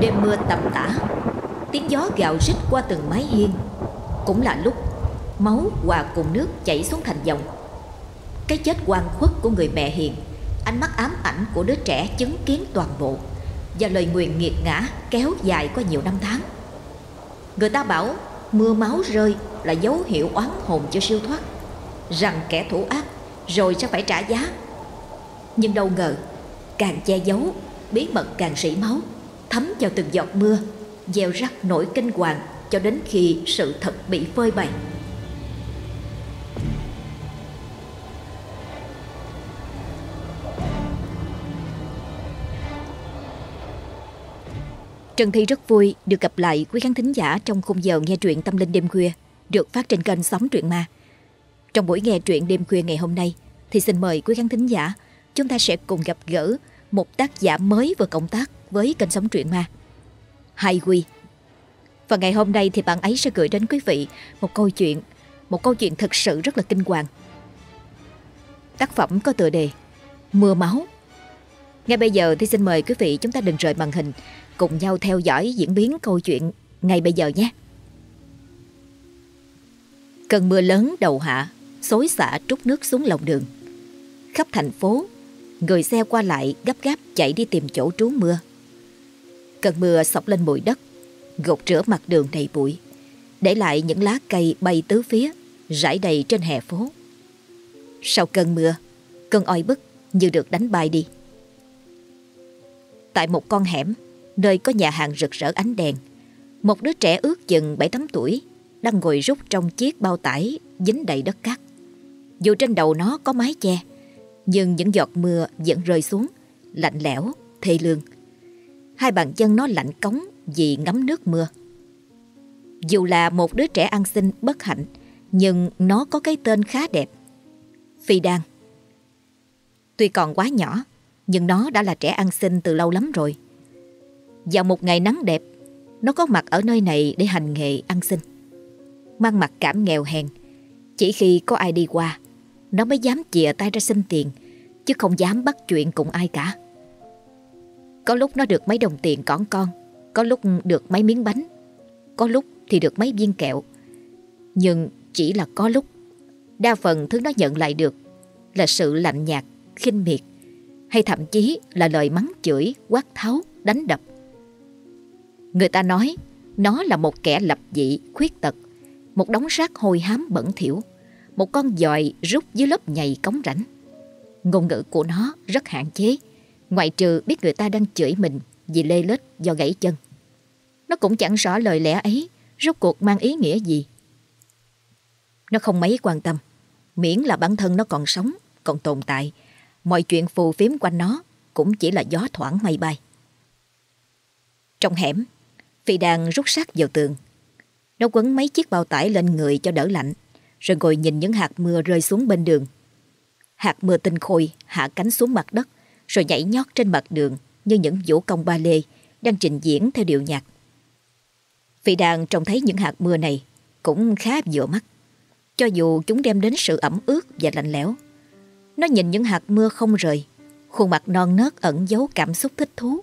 Đêm mưa tầm tã, Tiếng gió gào rít qua từng mái hiên. Cũng là lúc, Máu hòa cùng nước chảy xuống thành dòng. Cái chết quan khuất của người mẹ hiền, Ánh mắt ám ảnh của đứa trẻ chứng kiến toàn bộ Và lời nguyền nghiệt ngã kéo dài qua nhiều năm tháng. Người ta bảo, mưa máu rơi là dấu hiệu oán hồn chưa siêu thoát, Rằng kẻ thủ ác rồi sẽ phải trả giá. Nhưng đâu ngờ, Càng che giấu, Bí mật càng rỉ máu. Thấm vào từng giọt mưa, Gieo rắc nỗi kinh hoàng Cho đến khi sự thật bị phơi bày Trần Thi rất vui được gặp lại quý khán thính giả trong khung giờ nghe truyện tâm linh đêm khuya, được phát trên kênh Sóng Truyện Ma. Trong buổi nghe truyện đêm khuya ngày hôm nay, thì xin mời quý khán thính giả, chúng ta sẽ cùng gặp gỡ một tác giả mới vừa cộng tác với kênh sống Truyện Ma. Hai Quy. Và ngày hôm nay thì bạn ấy sẽ gửi đến quý vị một câu chuyện, một câu chuyện thực sự rất là kinh hoàng. Tác phẩm có tựa đề Mưa máu. Ngay bây giờ thì xin mời quý vị chúng ta đừng rời màn hình cùng nhau theo dõi diễn biến câu chuyện ngay bây giờ nhé. Cơn mưa lớn đầu hạ, xối xả trút nước xuống lòng đường. Khắp thành phố, người xe qua lại gấp gáp chạy đi tìm chỗ trú mưa. Cơn mưa sọc lên bụi đất, gột rửa mặt đường đầy bụi, để lại những lá cây bay tứ phía, rải đầy trên hè phố. Sau cơn mưa, cơn oi bức như được đánh bay đi. Tại một con hẻm, nơi có nhà hàng rực rỡ ánh đèn, một đứa trẻ ước chừng 7-8 tuổi đang ngồi rút trong chiếc bao tải dính đầy đất cát. Dù trên đầu nó có mái che, nhưng những giọt mưa vẫn rơi xuống, lạnh lẽo, thê lương. Hai bàn chân nó lạnh cống vì ngắm nước mưa. Dù là một đứa trẻ ăn xin bất hạnh, nhưng nó có cái tên khá đẹp. Phi Đan. Tuy còn quá nhỏ, nhưng nó đã là trẻ ăn xin từ lâu lắm rồi. Vào một ngày nắng đẹp, nó có mặt ở nơi này để hành nghề ăn xin. Mang mặt cảm nghèo hèn, chỉ khi có ai đi qua, nó mới dám chìa tay ra xin tiền, chứ không dám bắt chuyện cùng ai cả. Có lúc nó được mấy đồng tiền cỏn con, có lúc được mấy miếng bánh, có lúc thì được mấy viên kẹo. Nhưng chỉ là có lúc, đa phần thứ nó nhận lại được là sự lạnh nhạt, khinh miệt, hay thậm chí là lời mắng chửi, quát tháo, đánh đập. Người ta nói nó là một kẻ lập dị, khuyết tật, một đống rác hôi hám bẩn thỉu, một con dòi rút dưới lớp nhầy cống rãnh. Ngôn ngữ của nó rất hạn chế, ngoại trừ biết người ta đang chửi mình vì lê lết do gãy chân. Nó cũng chẳng rõ lời lẽ ấy rốt cuộc mang ý nghĩa gì. Nó không mấy quan tâm, miễn là bản thân nó còn sống, còn tồn tại, mọi chuyện phù phiếm quanh nó cũng chỉ là gió thoảng mây bay. Trong hẻm, Phi đàn rút sát vào tường. Nó quấn mấy chiếc bao tải lên người cho đỡ lạnh, rồi ngồi nhìn những hạt mưa rơi xuống bên đường. Hạt mưa tinh khôi hạ cánh xuống mặt đất, rồi nhảy nhót trên mặt đường như những vũ công ba lê đang trình diễn theo điệu nhạc. vị đàn trông thấy những hạt mưa này cũng khá vừa mắt, cho dù chúng đem đến sự ẩm ướt và lạnh lẽo. Nó nhìn những hạt mưa không rời, khuôn mặt non nớt ẩn giấu cảm xúc thích thú.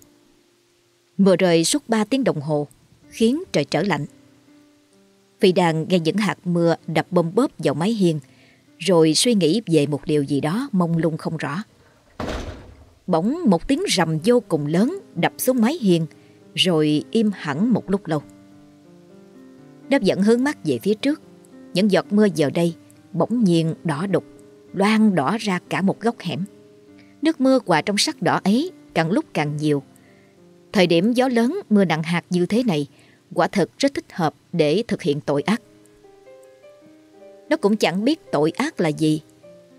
Mưa rơi suốt 3 tiếng đồng hồ, khiến trời trở lạnh. vị đàn nghe những hạt mưa đập bông bóp vào mái hiên, rồi suy nghĩ về một điều gì đó mông lung không rõ. Bỗng một tiếng rầm vô cùng lớn đập xuống mái hiên, rồi im hẳn một lúc lâu. đáp dẫn hướng mắt về phía trước, những giọt mưa giờ đây bỗng nhiên đỏ đục, loang đỏ ra cả một góc hẻm. Nước mưa quà trong sắc đỏ ấy càng lúc càng nhiều, Thời điểm gió lớn, mưa nặng hạt như thế này quả thật rất thích hợp để thực hiện tội ác. Nó cũng chẳng biết tội ác là gì,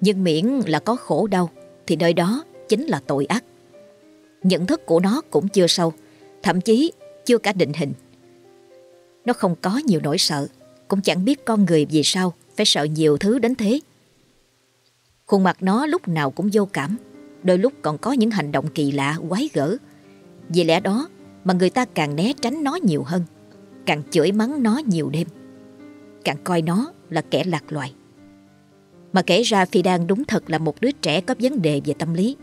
nhưng miễn là có khổ đau thì nơi đó chính là tội ác. Nhận thức của nó cũng chưa sâu, thậm chí chưa cả định hình. Nó không có nhiều nỗi sợ, cũng chẳng biết con người vì sao phải sợ nhiều thứ đến thế. Khuôn mặt nó lúc nào cũng vô cảm, đôi lúc còn có những hành động kỳ lạ, quái gở, vì lẽ đó mà người ta càng né tránh nó nhiều hơn, càng chửi mắng nó nhiều đêm, càng coi nó là kẻ lạc loài. Mà kể ra Phi Đan đúng thật là một đứa trẻ có vấn đề về tâm lý.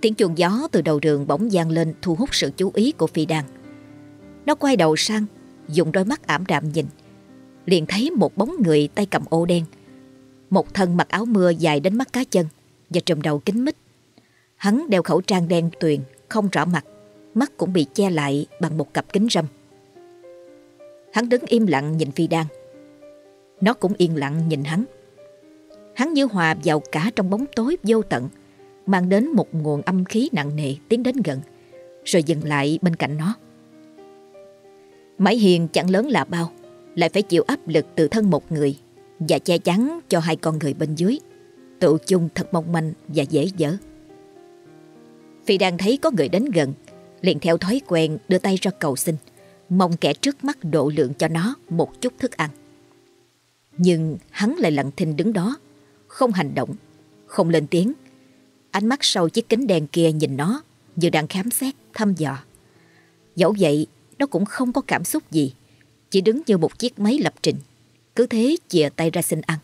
Tiếng chuông gió từ đầu đường bỗng gian lên thu hút sự chú ý của Phi Đan. Nó quay đầu sang, dùng đôi mắt ảm đạm nhìn. Liền thấy một bóng người tay cầm ô đen. Một thân mặc áo mưa dài đến mắt cá chân và trùm đầu kính mít. Hắn đeo khẩu trang đen tuyền, không rõ mặt. Mắt cũng bị che lại bằng một cặp kính râm. Hắn đứng im lặng nhìn Phi Đan. Nó cũng yên lặng nhìn hắn. Hắn như hòa vào cả trong bóng tối vô tận, mang đến một nguồn âm khí nặng nề tiến đến gần, rồi dừng lại bên cạnh nó. Mãi hiền chẳng lớn là bao, lại phải chịu áp lực từ thân một người và che chắn cho hai con người bên dưới. Tụ chung thật mong manh và dễ dở. Phi đang thấy có người đến gần, liền theo thói quen đưa tay ra cầu xin, mong kẻ trước mắt độ lượng cho nó một chút thức ăn. Nhưng hắn lại lặng thinh đứng đó, không hành động, không lên tiếng. Ánh mắt sau chiếc kính đèn kia nhìn nó như đang khám xét, thăm dò. Dẫu vậy, nó cũng không có cảm xúc gì, chỉ đứng như một chiếc máy lập trình, cứ thế chìa tay ra xin ăn.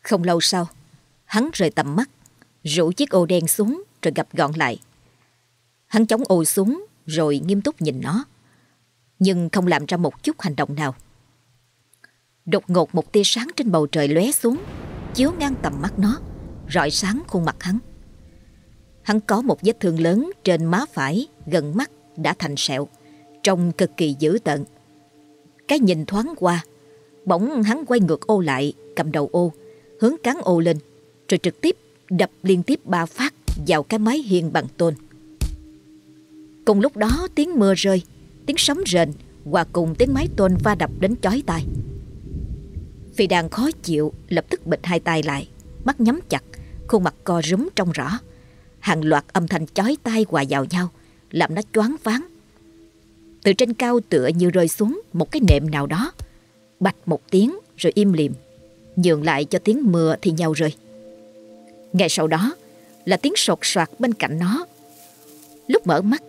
Không lâu sau, hắn rời tầm mắt, rủ chiếc ô đen xuống rồi gặp gọn lại. Hắn chống ô xuống rồi nghiêm túc nhìn nó, nhưng không làm ra một chút hành động nào. Đột ngột một tia sáng trên bầu trời lóe xuống, chiếu ngang tầm mắt nó, rọi sáng khuôn mặt hắn. Hắn có một vết thương lớn trên má phải, gần mắt đã thành sẹo, trông cực kỳ dữ tợn. Cái nhìn thoáng qua, bỗng hắn quay ngược ô lại, cầm đầu ô, hướng cán ô lên, rồi trực tiếp đập liên tiếp ba phát vào cái mái hiên bằng tôn. Cùng lúc đó tiếng mưa rơi, tiếng sấm rền và cùng tiếng mái tôn va đập đến chói tai. Phi đang khó chịu lập tức bịch hai tay lại, mắt nhắm chặt, khuôn mặt co rúm trong rõ. Hàng loạt âm thanh chói tai hòa vào nhau, làm nó choáng váng. Từ trên cao tựa như rơi xuống một cái nệm nào đó, bạch một tiếng rồi im lìm, nhường lại cho tiếng mưa thì nhau rơi. Ngay sau đó là tiếng sột soạt bên cạnh nó. Lúc mở mắt,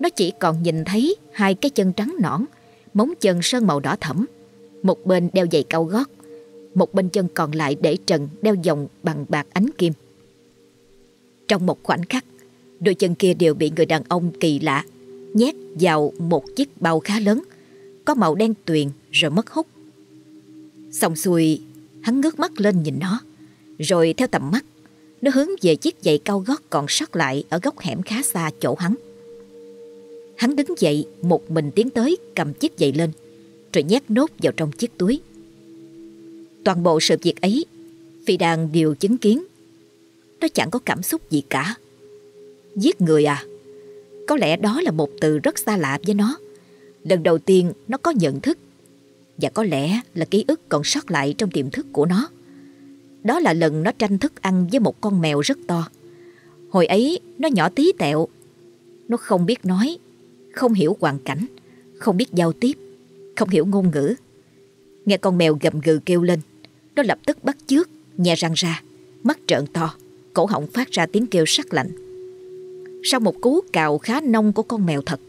nó chỉ còn nhìn thấy hai cái chân trắng nõn, móng chân sơn màu đỏ thẫm. Một bên đeo giày cao gót, một bên chân còn lại để trần đeo vòng bằng bạc ánh kim. Trong một khoảnh khắc, đôi chân kia đều bị người đàn ông kỳ lạ nhét vào một chiếc bao khá lớn, có màu đen tuyền rồi mất hút. Xong xuôi, hắn ngước mắt lên nhìn nó, rồi theo tầm mắt, nó hướng về chiếc giày cao gót còn sót lại ở góc hẻm khá xa chỗ hắn. Hắn đứng dậy, một mình tiến tới cầm chiếc giày lên, rồi nhét nốt vào trong chiếc túi. Toàn bộ sự việc ấy, Phi Đan đều chứng kiến. Nó chẳng có cảm xúc gì cả. Giết người à? Có lẽ đó là một từ rất xa lạ với nó. Lần đầu tiên nó có nhận thức. Và có lẽ là ký ức còn sót lại trong tiềm thức của nó. Đó là lần nó tranh thức ăn với một con mèo rất to. Hồi ấy nó nhỏ tí tẹo. Nó không biết nói, không hiểu hoàn cảnh, không biết giao tiếp, không hiểu ngôn ngữ. Nghe con mèo gầm gừ kêu lên, nó lập tức bắt chước, nhè răng ra, mắt trợn to, cổ họng phát ra tiếng kêu sắc lạnh. Sau một cú cào khá nông của con mèo thật,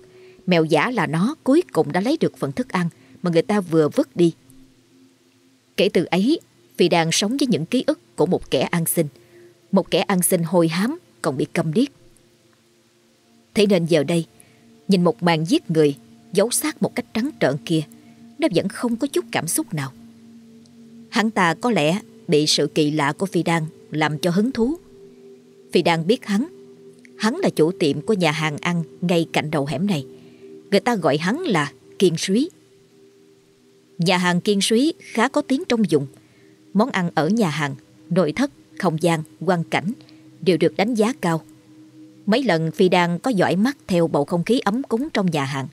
mèo giả là nó cuối cùng đã lấy được phần thức ăn mà người ta vừa vứt đi. Kể từ ấy, Phi đang sống với những ký ức của một kẻ ăn xin, một kẻ ăn xin hôi hám còn bị câm điếc. Thế nên giờ đây, nhìn một màn giết người giấu xác một cách trắng trợn kia, nó vẫn không có chút cảm xúc nào. Hắn ta có lẽ bị sự kỳ lạ của Phi Đan làm cho hứng thú. Phi Đan biết hắn. Hắn là chủ tiệm của nhà hàng ăn ngay cạnh đầu hẻm này. Người ta gọi hắn là Kiên Suý. Nhà hàng Kiên Suý khá có tiếng trong vùng. Món ăn ở nhà hàng, nội thất, không gian, quan cảnh đều được đánh giá cao. Mấy lần Phi Đan có dõi mắt theo bầu không khí ấm cúng trong nhà hàng.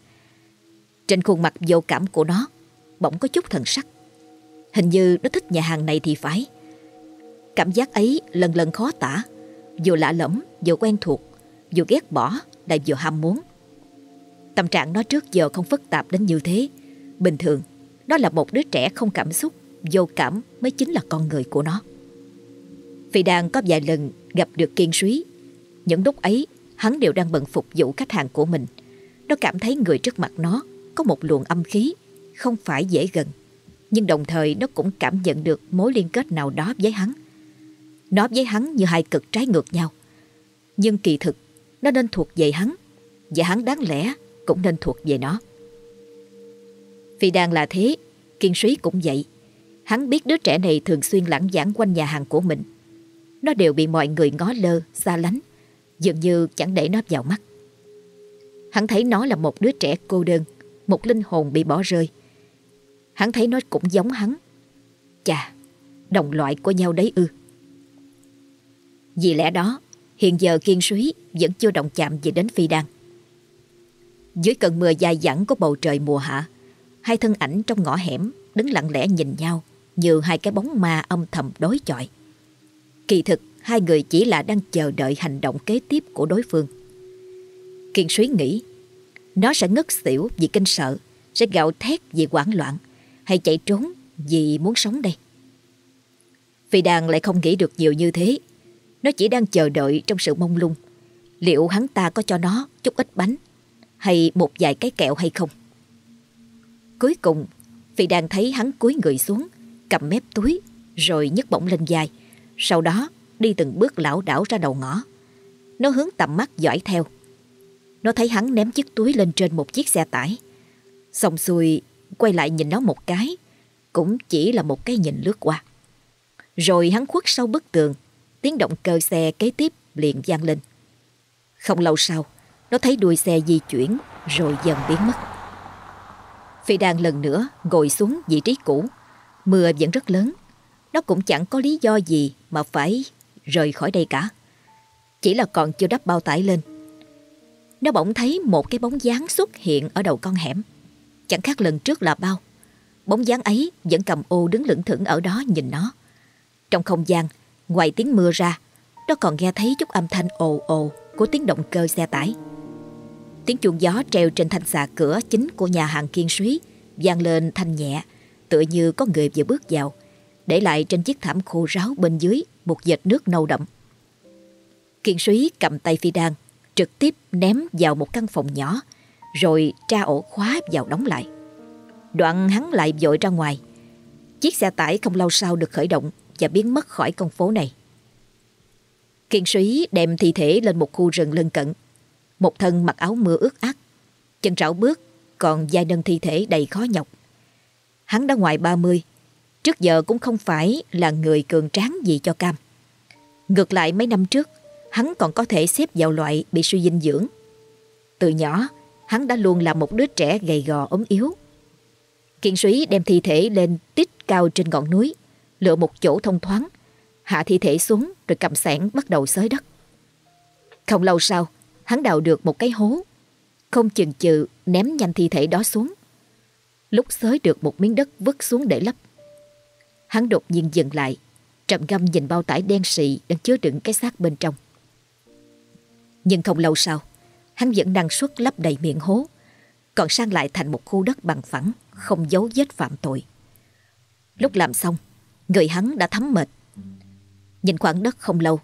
Trên khuôn mặt vô cảm của nó bỗng có chút thần sắc. Hình như nó thích nhà hàng này thì phải. Cảm giác ấy lần lần khó tả, vừa lạ lẫm, vừa quen thuộc, vừa ghét bỏ, lại vừa ham muốn. Tâm trạng nó trước giờ không phức tạp đến như thế. Bình thường, nó là một đứa trẻ không cảm xúc, vô cảm mới chính là con người của nó. Phi đang có vài lần gặp được Kiên Súy. Những lúc ấy, hắn đều đang bận phục vụ khách hàng của mình. Nó cảm thấy người trước mặt nó có một luồng âm khí, không phải dễ gần nhưng đồng thời nó cũng cảm nhận được mối liên kết nào đó với hắn. Nó với hắn như hai cực trái ngược nhau. Nhưng kỳ thực Nó nên thuộc về hắn Và hắn đáng lẽ cũng nên thuộc về nó. Vì đang là thế Kiên suý cũng vậy. Hắn biết đứa trẻ này thường xuyên lãng giảng quanh nhà hàng của mình. Nó đều bị mọi người ngó lơ, xa lánh Dường như chẳng để nó vào mắt. Hắn thấy nó là một đứa trẻ cô đơn Một linh hồn bị bỏ rơi. Hắn thấy nó cũng giống hắn. Chà, đồng loại của nhau đấy ư. Vì lẽ đó Hiện giờ kiên suý Vẫn chưa động chạm gì đến phi đan. Dưới cơn mưa dài dẳng của bầu trời mùa hạ Hai thân ảnh trong ngõ hẻm Đứng lặng lẽ nhìn nhau Như hai cái bóng ma âm thầm đối chọi. Kỳ thực Hai người chỉ là đang chờ đợi hành động kế tiếp của đối phương. Kiên suý nghĩ Nó sẽ ngất xỉu vì kinh sợ Sẽ gạo thét vì hoảng loạn. Hay chạy trốn vì muốn sống đây. Phi Đàn lại không nghĩ được nhiều như thế. Nó chỉ đang chờ đợi trong sự mông lung. Liệu hắn ta có cho nó chút ít bánh Hay một vài cái kẹo hay không? Cuối cùng, Phi Đàn thấy hắn cúi người xuống, Cầm mép túi, Rồi nhấc bổng lên dài Sau đó, đi từng bước lão đảo ra đầu ngõ. Nó hướng tầm mắt dõi theo. Nó thấy hắn ném chiếc túi lên trên một chiếc xe tải. Xong xuôi Quay lại nhìn nó một cái, Cũng chỉ là một cái nhìn lướt qua Rồi hắn khuất sau bức tường, Tiếng động cơ xe kế tiếp liền vang lên Không lâu sau, Nó thấy đuôi xe di chuyển Rồi dần biến mất Phi đàn lần nữa ngồi xuống vị trí cũ, Mưa vẫn rất lớn Nó cũng chẳng có lý do gì mà phải rời khỏi đây cả. Chỉ là còn chưa đắp bao tải lên. Nó bỗng thấy một cái bóng dáng xuất hiện ở đầu con hẻm. Chẳng khác lần trước là bao. Bóng dáng ấy vẫn cầm ô đứng lững thững ở đó nhìn nó. Trong không gian, ngoài tiếng mưa ra, nó còn nghe thấy chút âm thanh ồ ồ của tiếng động cơ xe tải. Tiếng chuông gió treo trên thanh xà cửa chính của nhà hàng kiên suý vang lên thanh nhẹ, tựa như có người vừa bước vào, để lại trên chiếc thảm khô ráo bên dưới một vệt nước nâu đậm. Kiên suý cầm tay Phi Đan, trực tiếp ném vào một căn phòng nhỏ, rồi tra ổ khóa vào đóng lại. Đoạn hắn lại vội ra ngoài. Chiếc xe tải không lâu sau được khởi động và biến mất khỏi con phố này. Kiên sĩ đem thi thể lên một khu rừng lân cận. Một thân mặc áo mưa ướt át, chân rảo bước, còn vai nâng thi thể đầy khó nhọc. Hắn đã ngoài 30, Trước giờ cũng không phải là người cường tráng gì cho Cam. Ngược lại mấy năm trước, hắn còn có thể xếp vào loại bị suy dinh dưỡng. Từ nhỏ, hắn đã luôn là một đứa trẻ gầy gò ốm yếu. Kiên suý đem thi thể lên tít cao trên ngọn núi, lựa một chỗ thông thoáng, hạ thi thể xuống rồi cầm sẻn bắt đầu xới đất. Không lâu sau, hắn đào được một cái hố, không chừng chừ ném nhanh thi thể đó xuống. Lúc xới được một miếng đất vứt xuống để lấp, Hắn đột nhiên dừng lại, trầm ngâm nhìn bao tải đen sì đang chứa đựng cái xác bên trong. Nhưng không lâu sau, hắn vẫn năng suất lấp đầy miệng hố, còn sang lại thành một khu đất bằng phẳng, không giấu vết phạm tội. Lúc làm xong, người hắn đã thấm mệt. Nhìn khoảng đất không lâu,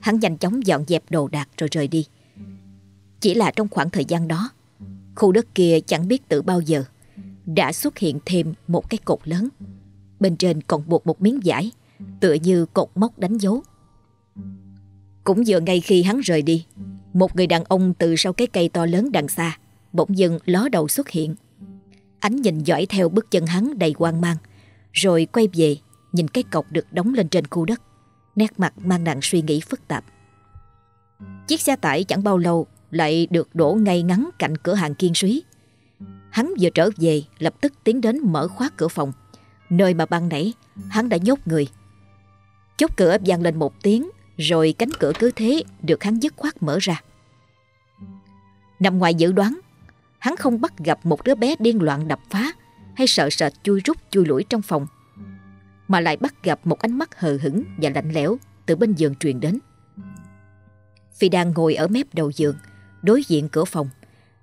hắn nhanh chóng dọn dẹp đồ đạc rồi rời đi. Chỉ là trong khoảng thời gian đó, khu đất kia chẳng biết từ bao giờ đã xuất hiện thêm một cái cột lớn Bên trên còn buộc một miếng vải Tựa như cột mốc đánh dấu Cũng vừa ngay khi hắn rời đi một người đàn ông từ sau cái cây to lớn đằng xa, Bỗng dưng ló đầu xuất hiện. Ánh nhìn dõi theo bước chân hắn đầy hoang mang, Rồi quay về, Nhìn cái cọc được đóng lên trên khu đất. Nét mặt mang nặng suy nghĩ phức tạp. Chiếc xe tải chẳng bao lâu Lại được đổ ngay ngắn cạnh cửa hàng kiên suý. Hắn vừa trở về, Lập tức tiến đến mở khóa cửa phòng. Nơi mà ban nãy, hắn đã nhốt người. Chốt cửa vang lên một tiếng rồi cánh cửa cứ thế Được hắn dứt khoát mở ra Nằm ngoài dự đoán Hắn không bắt gặp một đứa bé điên loạn đập phá Hay sợ sệt chui rút chui lủi trong phòng Mà lại bắt gặp một ánh mắt hờ hững Và lạnh lẽo Từ bên giường truyền đến Phi đang ngồi ở mép đầu giường Đối diện cửa phòng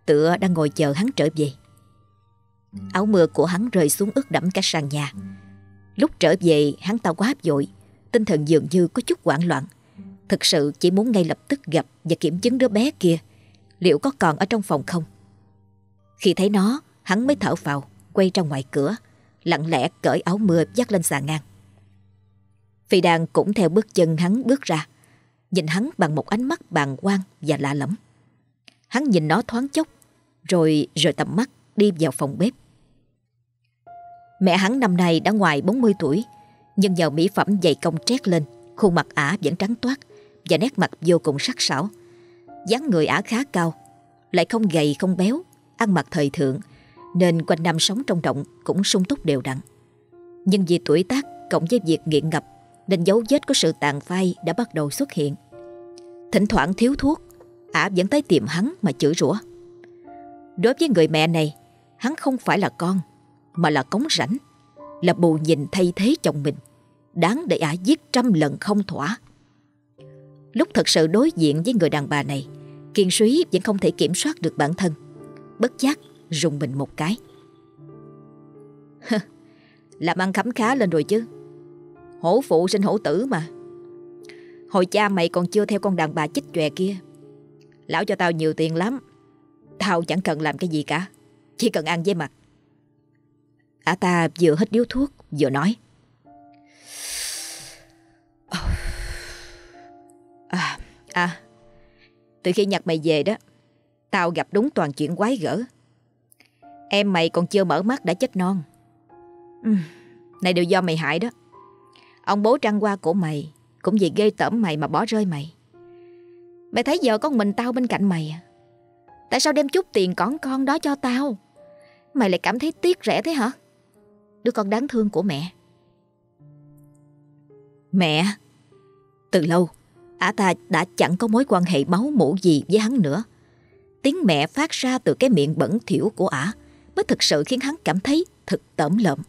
Tựa đang ngồi chờ hắn trở về Áo mưa của hắn rơi xuống ướt đẫm cả sàn nhà. Lúc trở về hắn ta quá vội, tinh thần dường như có chút hoảng loạn. Thực sự chỉ muốn ngay lập tức gặp và kiểm chứng đứa bé kia, liệu có còn ở trong phòng không. Khi thấy nó, hắn mới thở vào, quay ra ngoài cửa, lặng lẽ cởi áo mưa dắt lên xà ngang. Phi đàn cũng theo bước chân hắn bước ra. Nhìn hắn bằng một ánh mắt bàng quan và lạ lẫm. Hắn nhìn nó thoáng chốc, rồi rời tầm mắt đi vào phòng bếp. Mẹ hắn năm nay đã ngoài 40 tuổi, nhưng nhờ mỹ phẩm dày công trét lên, khuôn mặt ả vẫn trắng toát và nét mặt vô cùng sắc sảo. dáng người ả khá cao, lại không gầy không béo, ăn mặc thời thượng, nên quanh năm sống trong động cũng sung túc đều đặn. Nhưng vì tuổi tác cộng với việc nghiện ngập nên dấu vết của sự tàn phai đã bắt đầu xuất hiện. Thỉnh thoảng thiếu thuốc, ả vẫn tới tìm hắn mà chửi rủa. Đối với người mẹ này, hắn không phải là con, mà là cống rảnh, là bù nhìn thay thế chồng mình, đáng để ả giết trăm lần không thỏa. Lúc thật sự đối diện với người đàn bà này, Kiên suý vẫn không thể kiểm soát được bản thân. Bất giác rùng mình một cái. Làm ăn khấm khá lên rồi chứ. Hổ phụ sinh hổ tử mà. Hồi cha mày còn chưa theo con đàn bà chích chòe kia. Lão cho tao nhiều tiền lắm. Tao chẳng cần làm cái gì cả. Chỉ cần ăn với mặt. Ả ta vừa hít điếu thuốc vừa nói. À, à, từ khi nhặt mày về đó, tao gặp đúng toàn chuyện quái gở. Em mày còn chưa mở mắt đã chết non. Ừ, này đều do mày hại đó. Ông bố trăng qua của mày cũng vì ghê tởm mày mà bỏ rơi mày. Mày thấy giờ con mình tao bên cạnh mày à? Tại sao đem chút tiền con con đó cho tao? Mày lại cảm thấy tiếc rẻ thế hả? Đứa con đáng thương của mẹ. Mẹ, từ lâu, ả ta đã chẳng có mối quan hệ máu mủ gì với hắn nữa. Tiếng mẹ phát ra từ cái miệng bẩn thỉu của ả mới thực sự khiến hắn cảm thấy thật tởm lợm.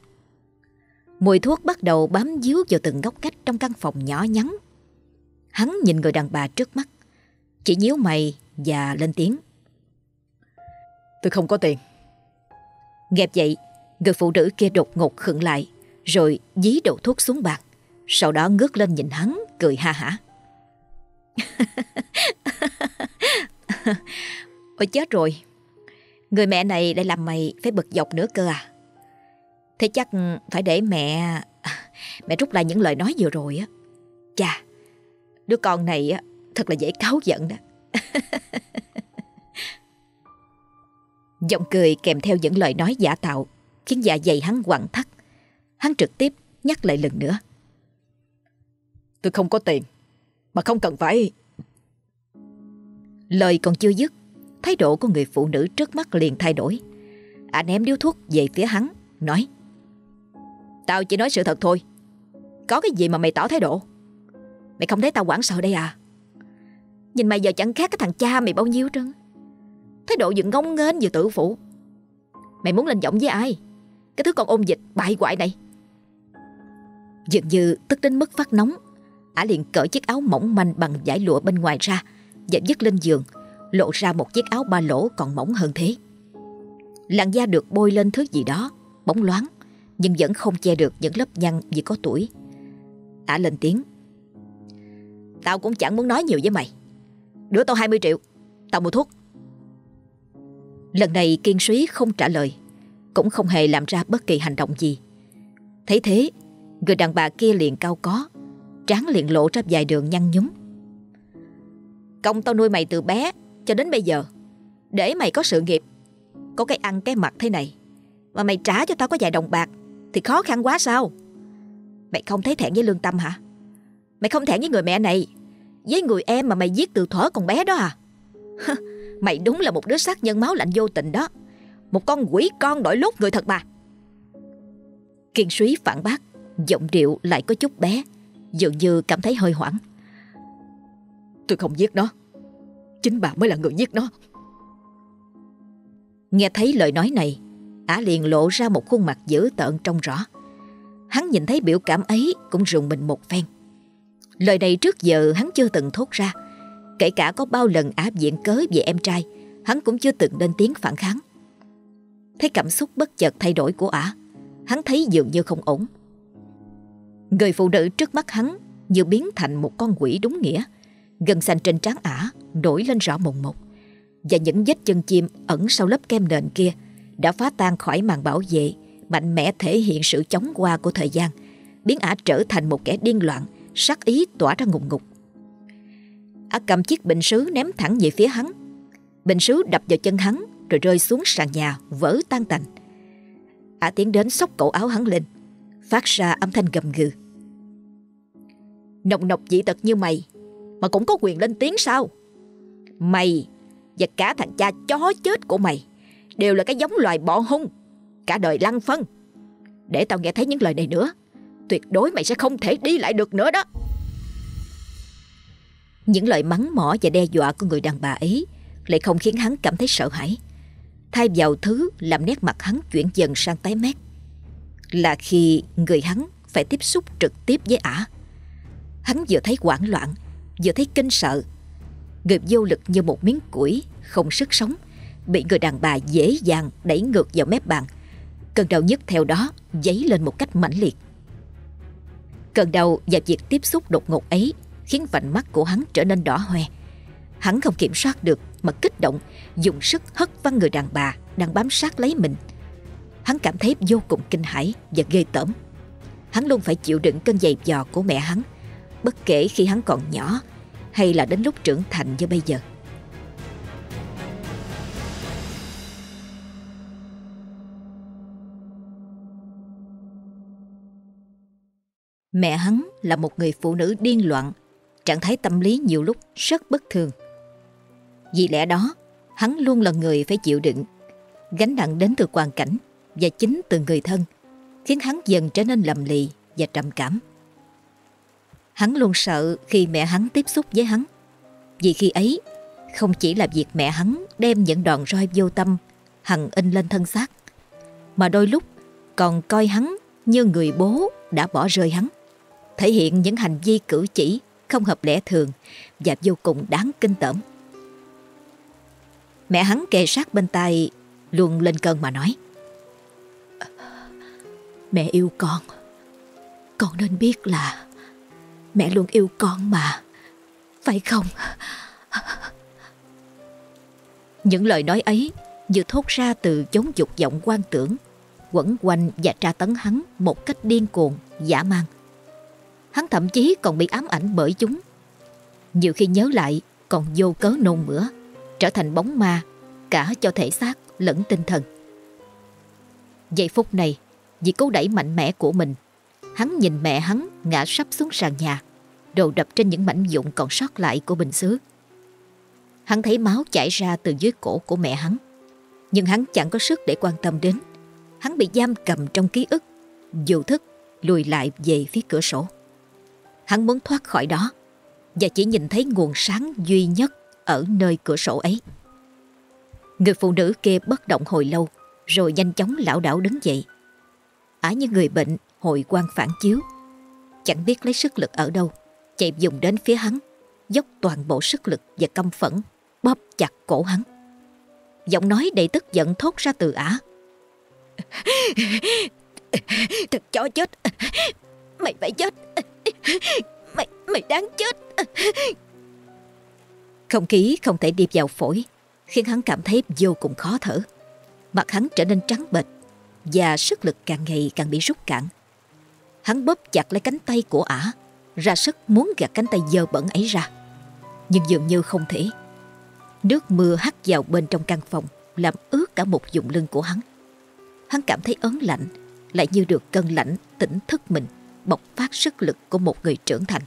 Mùi thuốc bắt đầu bám díu vào từng góc cách trong căn phòng nhỏ nhắn. Hắn nhìn người đàn bà trước mắt, chỉ nhíu mày và lên tiếng. Tôi không có tiền. Nghe vậy, người phụ nữ kia đột ngột khựng lại, rồi dí đầu thuốc xuống bàn. Sau đó ngước lên nhìn hắn, cười ha hả. Ôi chết rồi, người mẹ này lại làm mày phải bực dọc nữa cơ à. Thế chắc phải để mẹ Mẹ rút lại những lời nói vừa rồi á. Chà Đứa con này á Thật là dễ cáu giận đó. Giọng cười kèm theo những lời nói giả tạo Khiến dạ dày hắn quặn thắt. Hắn trực tiếp nhắc lại lần nữa. Tôi không có tiền. Mà không cần phải. Lời còn chưa dứt, Thái độ của người phụ nữ trước mắt liền thay đổi. Anh ném điếu thuốc về phía hắn, Nói, Tao chỉ nói sự thật thôi. Có cái gì mà mày tỏ thái độ? Mày không thấy tao quảng sợ đây à? Nhìn mày giờ chẳng khác cái thằng cha mày bao nhiêu trơn. Thái độ vừa ngông nghênh vừa tự phụ. Mày muốn lên giọng với ai? Cái thứ con ôn dịch bại hoại này. Dường như tức đến mức phát nóng Ả liền cởi chiếc áo mỏng manh bằng vải lụa bên ngoài ra Và dứt lên giường Lộ ra một chiếc áo ba lỗ còn mỏng hơn thế Làn da được bôi lên thứ gì đó Bóng loáng nhưng vẫn không che được những lớp nhăn vì có tuổi. Ả lên tiếng. Tao cũng chẳng muốn nói nhiều với mày. Đưa tao 20 triệu, tao mua thuốc. Lần này Kiên Suý không trả lời, cũng không hề làm ra bất kỳ hành động gì. Thấy thế, người đàn bà kia liền cao có, trán liền lộ ra vài đường nhăn nhúm. Công tao nuôi mày từ bé cho đến bây giờ, để mày có sự nghiệp, có cái ăn cái mặt thế này, mà mày trả cho tao có vài đồng bạc thì khó khăn quá sao? Mày không thấy thẹn với lương tâm hả? Mày không thẹn với người mẹ này Với người em mà mày giết từ thuở còn bé đó à? Mày đúng là một đứa sát nhân máu lạnh vô tình đó Một con quỷ con đổi lốt người thật mà. Kiên suý phản bác Giọng điệu lại có chút bé. Dường như cảm thấy hơi hoảng Tôi không giết nó Chính bà mới là người giết nó Nghe thấy lời nói này Ả liền lộ ra một khuôn mặt dữ tợn trông rõ. Hắn nhìn thấy biểu cảm ấy cũng rùng mình một phen. Lời này trước giờ hắn chưa từng thốt ra. Kể cả có bao lần áp diện cớ về em trai, hắn cũng chưa từng lên tiếng phản kháng. Thấy cảm xúc bất chợt thay đổi của ả, hắn thấy dường như không ổn. Người phụ nữ trước mắt hắn như biến thành một con quỷ đúng nghĩa. Gần xanh trên trán ả nổi lên rõ mồn một. Và những vết chân chim ẩn sau lớp kem nền kia đã phá tan khỏi màn bảo vệ, mạnh mẽ thể hiện sự chống qua của thời gian, biến ả trở thành một kẻ điên loạn, sắc ý tỏa ra ngùng ngục. Ả cầm chiếc bình sứ ném thẳng về phía hắn. Bình sứ đập vào chân hắn rồi rơi xuống sàn nhà vỡ tan tành. Ả tiến đến xốc cổ áo hắn lên, phát ra âm thanh gầm gừ. Nồng nọc dị tật như mày mà cũng có quyền lên tiếng sao? Mày và cả thằng cha chó chết của mày đều là cái giống loài bọ hung, cả đời lăng phân. Để tao nghe thấy những lời này nữa, tuyệt đối mày sẽ không thể đi lại được nữa đó. Những lời mắng mỏ và đe dọa của người đàn bà ấy lại không khiến hắn cảm thấy sợ hãi. Thay vào thứ làm nét mặt hắn chuyển dần sang tái mét là khi người hắn phải tiếp xúc trực tiếp với ả. Hắn vừa thấy hoảng loạn, vừa thấy kinh sợ. Người vô lực như một miếng củi, không sức sống, bị người đàn bà dễ dàng đẩy ngược vào mép bàn. Cơn đau nhức theo đó dấy lên một cách mãnh liệt. Cơn đau và việc tiếp xúc đột ngột ấy khiến vành mắt của hắn trở nên đỏ hoe. Hắn không kiểm soát được mà kích động, dùng sức hất văng người đàn bà đang bám sát lấy mình. Hắn cảm thấy vô cùng kinh hãi và ghê tởm. Hắn luôn phải chịu đựng cơn dày dò của mẹ hắn, bất kể khi hắn còn nhỏ hay là đến lúc trưởng thành như bây giờ. Mẹ hắn là một người phụ nữ điên loạn, trạng thái tâm lý nhiều lúc rất bất thường. Vì lẽ đó, hắn luôn là người phải chịu đựng. Gánh nặng đến từ hoàn cảnh và chính từ người thân, khiến hắn dần trở nên lầm lì và trầm cảm. Hắn luôn sợ khi mẹ hắn tiếp xúc với hắn. Vì khi ấy, không chỉ là việc mẹ hắn đem những đòn roi vô tâm hằng in lên thân xác, mà đôi lúc còn coi hắn như người bố đã bỏ rơi hắn, thể hiện những hành vi cử chỉ không hợp lẽ thường và vô cùng đáng kinh tởm. Mẹ hắn kề sát bên tai luôn lên cơn mà nói Mẹ yêu con Con nên biết là Mẹ luôn yêu con mà. Phải không? Những lời nói ấy Vừa thốt ra từ chống dục vọng quan tưởng Quẩn quanh và tra tấn hắn Một cách điên cuồng, giả mang. Hắn thậm chí còn bị ám ảnh bởi chúng. Nhiều khi nhớ lại Còn vô cớ nôn mửa Trở thành bóng ma Cả cho thể xác lẫn tinh thần. Giây phút này Vì cố đẩy mạnh mẽ của mình Hắn nhìn mẹ hắn, ngã sắp xuống sàn nhà Đầu đập trên những mảnh dụng còn sót lại của bình xứ. Hắn thấy máu chảy ra từ dưới cổ của mẹ hắn, Nhưng hắn chẳng có sức để quan tâm đến. Hắn bị giam cầm trong ký ức dù thức lùi lại về phía cửa sổ. Hắn muốn thoát khỏi đó, Và chỉ nhìn thấy nguồn sáng duy nhất Ở nơi cửa sổ ấy. Người phụ nữ kia bất động hồi lâu, Rồi nhanh chóng lão đảo đứng dậy. Ả như người bệnh hội quan phản chiếu. Chẳng biết lấy sức lực ở đâu Chạy dùng đến phía hắn Dốc toàn bộ sức lực và căm phẫn Bóp chặt cổ hắn. Giọng nói đầy tức giận thốt ra từ Ả. Thật chó chết. Mày phải chết. Mày, mày đáng chết. Không khí không thể đi vào phổi khiến hắn cảm thấy vô cùng khó thở. Mặt hắn trở nên trắng bệch và sức lực càng ngày càng bị rút cạn. Hắn bóp chặt lấy cánh tay của ả, ra sức muốn gạt cánh tay dơ bẩn ấy ra. Nhưng dường như không thể. Nước mưa hắt vào bên trong căn phòng, làm ướt cả một vùng lưng của hắn. Hắn cảm thấy ớn lạnh, lại như được cơn lạnh tỉnh thức mình, bộc phát sức lực của một người trưởng thành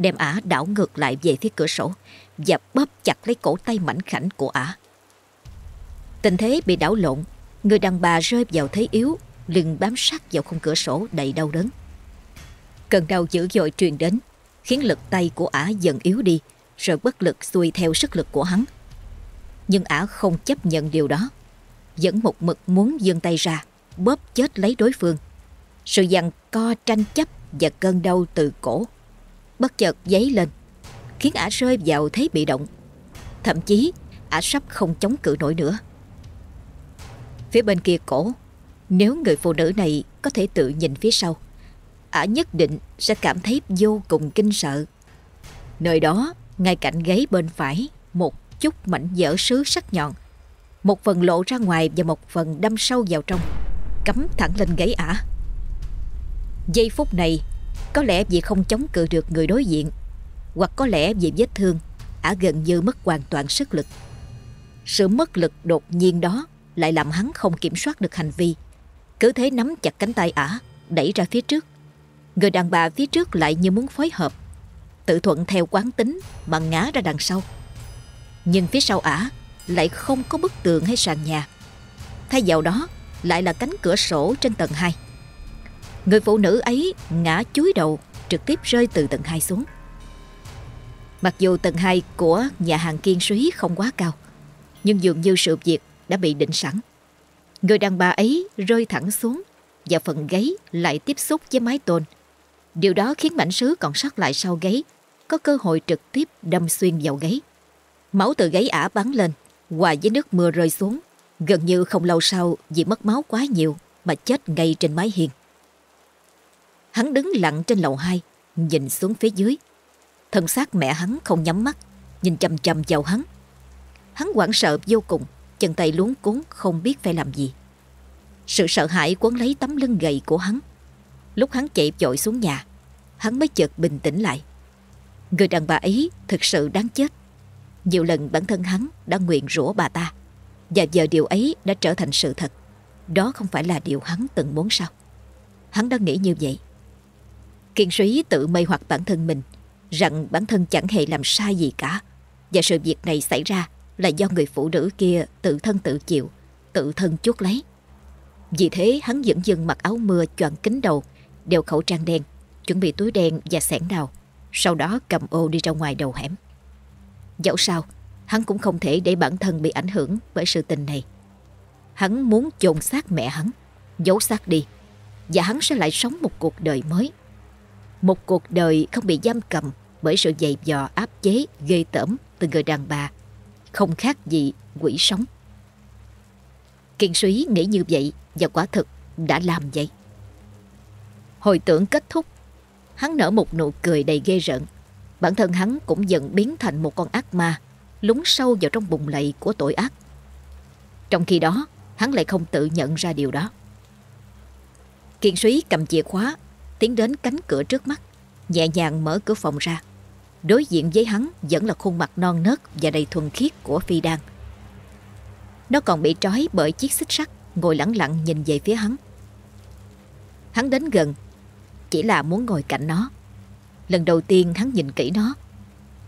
đem ả đảo ngược lại về phía cửa sổ và bóp chặt lấy cổ tay mảnh khảnh của ả. Tình thế bị đảo lộn, người đàn bà rơi vào thế yếu, lưng bám sát vào khung cửa sổ đầy đau đớn. Cơn đau dữ dội truyền đến, khiến lực tay của ả dần yếu đi, rồi bất lực xuôi theo sức lực của hắn. Nhưng ả không chấp nhận điều đó, vẫn một mực muốn giương tay ra, bóp chết lấy đối phương. Sự giằng co tranh chấp và cơn đau từ cổ bất chợt dấy lên, khiến ả rơi vào thế bị động. Thậm chí, ả sắp không chống cự nổi nữa. Phía bên kia cổ, nếu người phụ nữ này có thể tự nhìn phía sau, ả nhất định sẽ cảm thấy vô cùng kinh sợ. Nơi đó, ngay cạnh gáy bên phải, một chút mảnh dở sứ sắc nhọn. Một phần lộ ra ngoài và một phần đâm sâu vào trong, cắm thẳng lên gáy ả. Giây phút này, có lẽ vì không chống cự được người đối diện Hoặc có lẽ vì vết thương ả gần như mất hoàn toàn sức lực. Sự mất lực đột nhiên đó lại làm hắn không kiểm soát được hành vi. Cứ thế nắm chặt cánh tay ả, đẩy ra phía trước. Người đàn bà phía trước lại như muốn phối hợp. Tự thuận theo quán tính mà ngã ra đằng sau. Nhưng phía sau ả lại không có bức tường hay sàn nhà. Thay vào đó lại là cánh cửa sổ trên tầng 2. Người phụ nữ ấy ngã chúi đầu trực tiếp rơi từ tầng 2 xuống. Mặc dù tầng 2 của nhà hàng kiên suý không quá cao, nhưng dường như sự việc đã bị định sẵn. Người đàn bà ấy rơi thẳng xuống và phần gáy lại tiếp xúc với mái tôn. Điều đó khiến mảnh sứ còn sót lại sau gáy có cơ hội trực tiếp đâm xuyên vào gáy. Máu từ gáy ả bắn lên, hòa với nước mưa rơi xuống. Gần như không lâu sau vì mất máu quá nhiều mà chết ngay trên mái hiên. Hắn đứng lặng trên lầu 2, nhìn xuống phía dưới. Thân xác mẹ hắn không nhắm mắt, nhìn chầm chầm vào hắn. Hắn hoảng sợ vô cùng, chân tay luống cuốn không biết phải làm gì. Sự sợ hãi quấn lấy tấm lưng gầy của hắn. Lúc hắn chạy vội xuống nhà, hắn mới chợt bình tĩnh lại. Người đàn bà ấy thực sự đáng chết. Nhiều lần bản thân hắn đã nguyện rủa bà ta. Và giờ điều ấy đã trở thành sự thật. Đó không phải là điều hắn từng muốn sao. Hắn đã nghĩ như vậy. Kiên suý tự mê hoặc bản thân mình rằng bản thân chẳng hề làm sai gì cả. Và sự việc này xảy ra là do người phụ nữ kia tự thân tự chịu, tự thân chuốt lấy. Vì thế hắn dẫn dừng mặc áo mưa choàng kính đầu, đeo khẩu trang đen, chuẩn bị túi đen và sẻn đào, sau đó cầm ô đi ra ngoài đầu hẻm. Dẫu sao, hắn cũng không thể để bản thân bị ảnh hưởng bởi sự tình này. Hắn muốn chôn xác mẹ hắn, giấu xác đi, và hắn sẽ lại sống một cuộc đời mới. Một cuộc đời không bị giam cầm bởi sự dày dò áp chế ghê tởm từ người đàn bà, không khác gì quỷ sống. Kiên suý nghĩ như vậy và quả thực đã làm vậy. Hồi tưởng kết thúc, hắn nở một nụ cười đầy ghê rợn. Bản thân hắn cũng dần biến thành một con ác ma, lúng sâu vào trong bụng lầy của tội ác. Trong khi đó, hắn lại không tự nhận ra điều đó. Kiên suý cầm chìa khóa, tiến đến cánh cửa trước mắt, nhẹ nhàng mở cửa phòng ra. Đối diện với hắn vẫn là khuôn mặt non nớt và đầy thuần khiết của Phi Đan. Nó còn bị trói bởi chiếc xích sắt, ngồi lặng lặng nhìn về phía hắn. Hắn đến gần, chỉ là muốn ngồi cạnh nó. Lần đầu tiên hắn nhìn kỹ nó,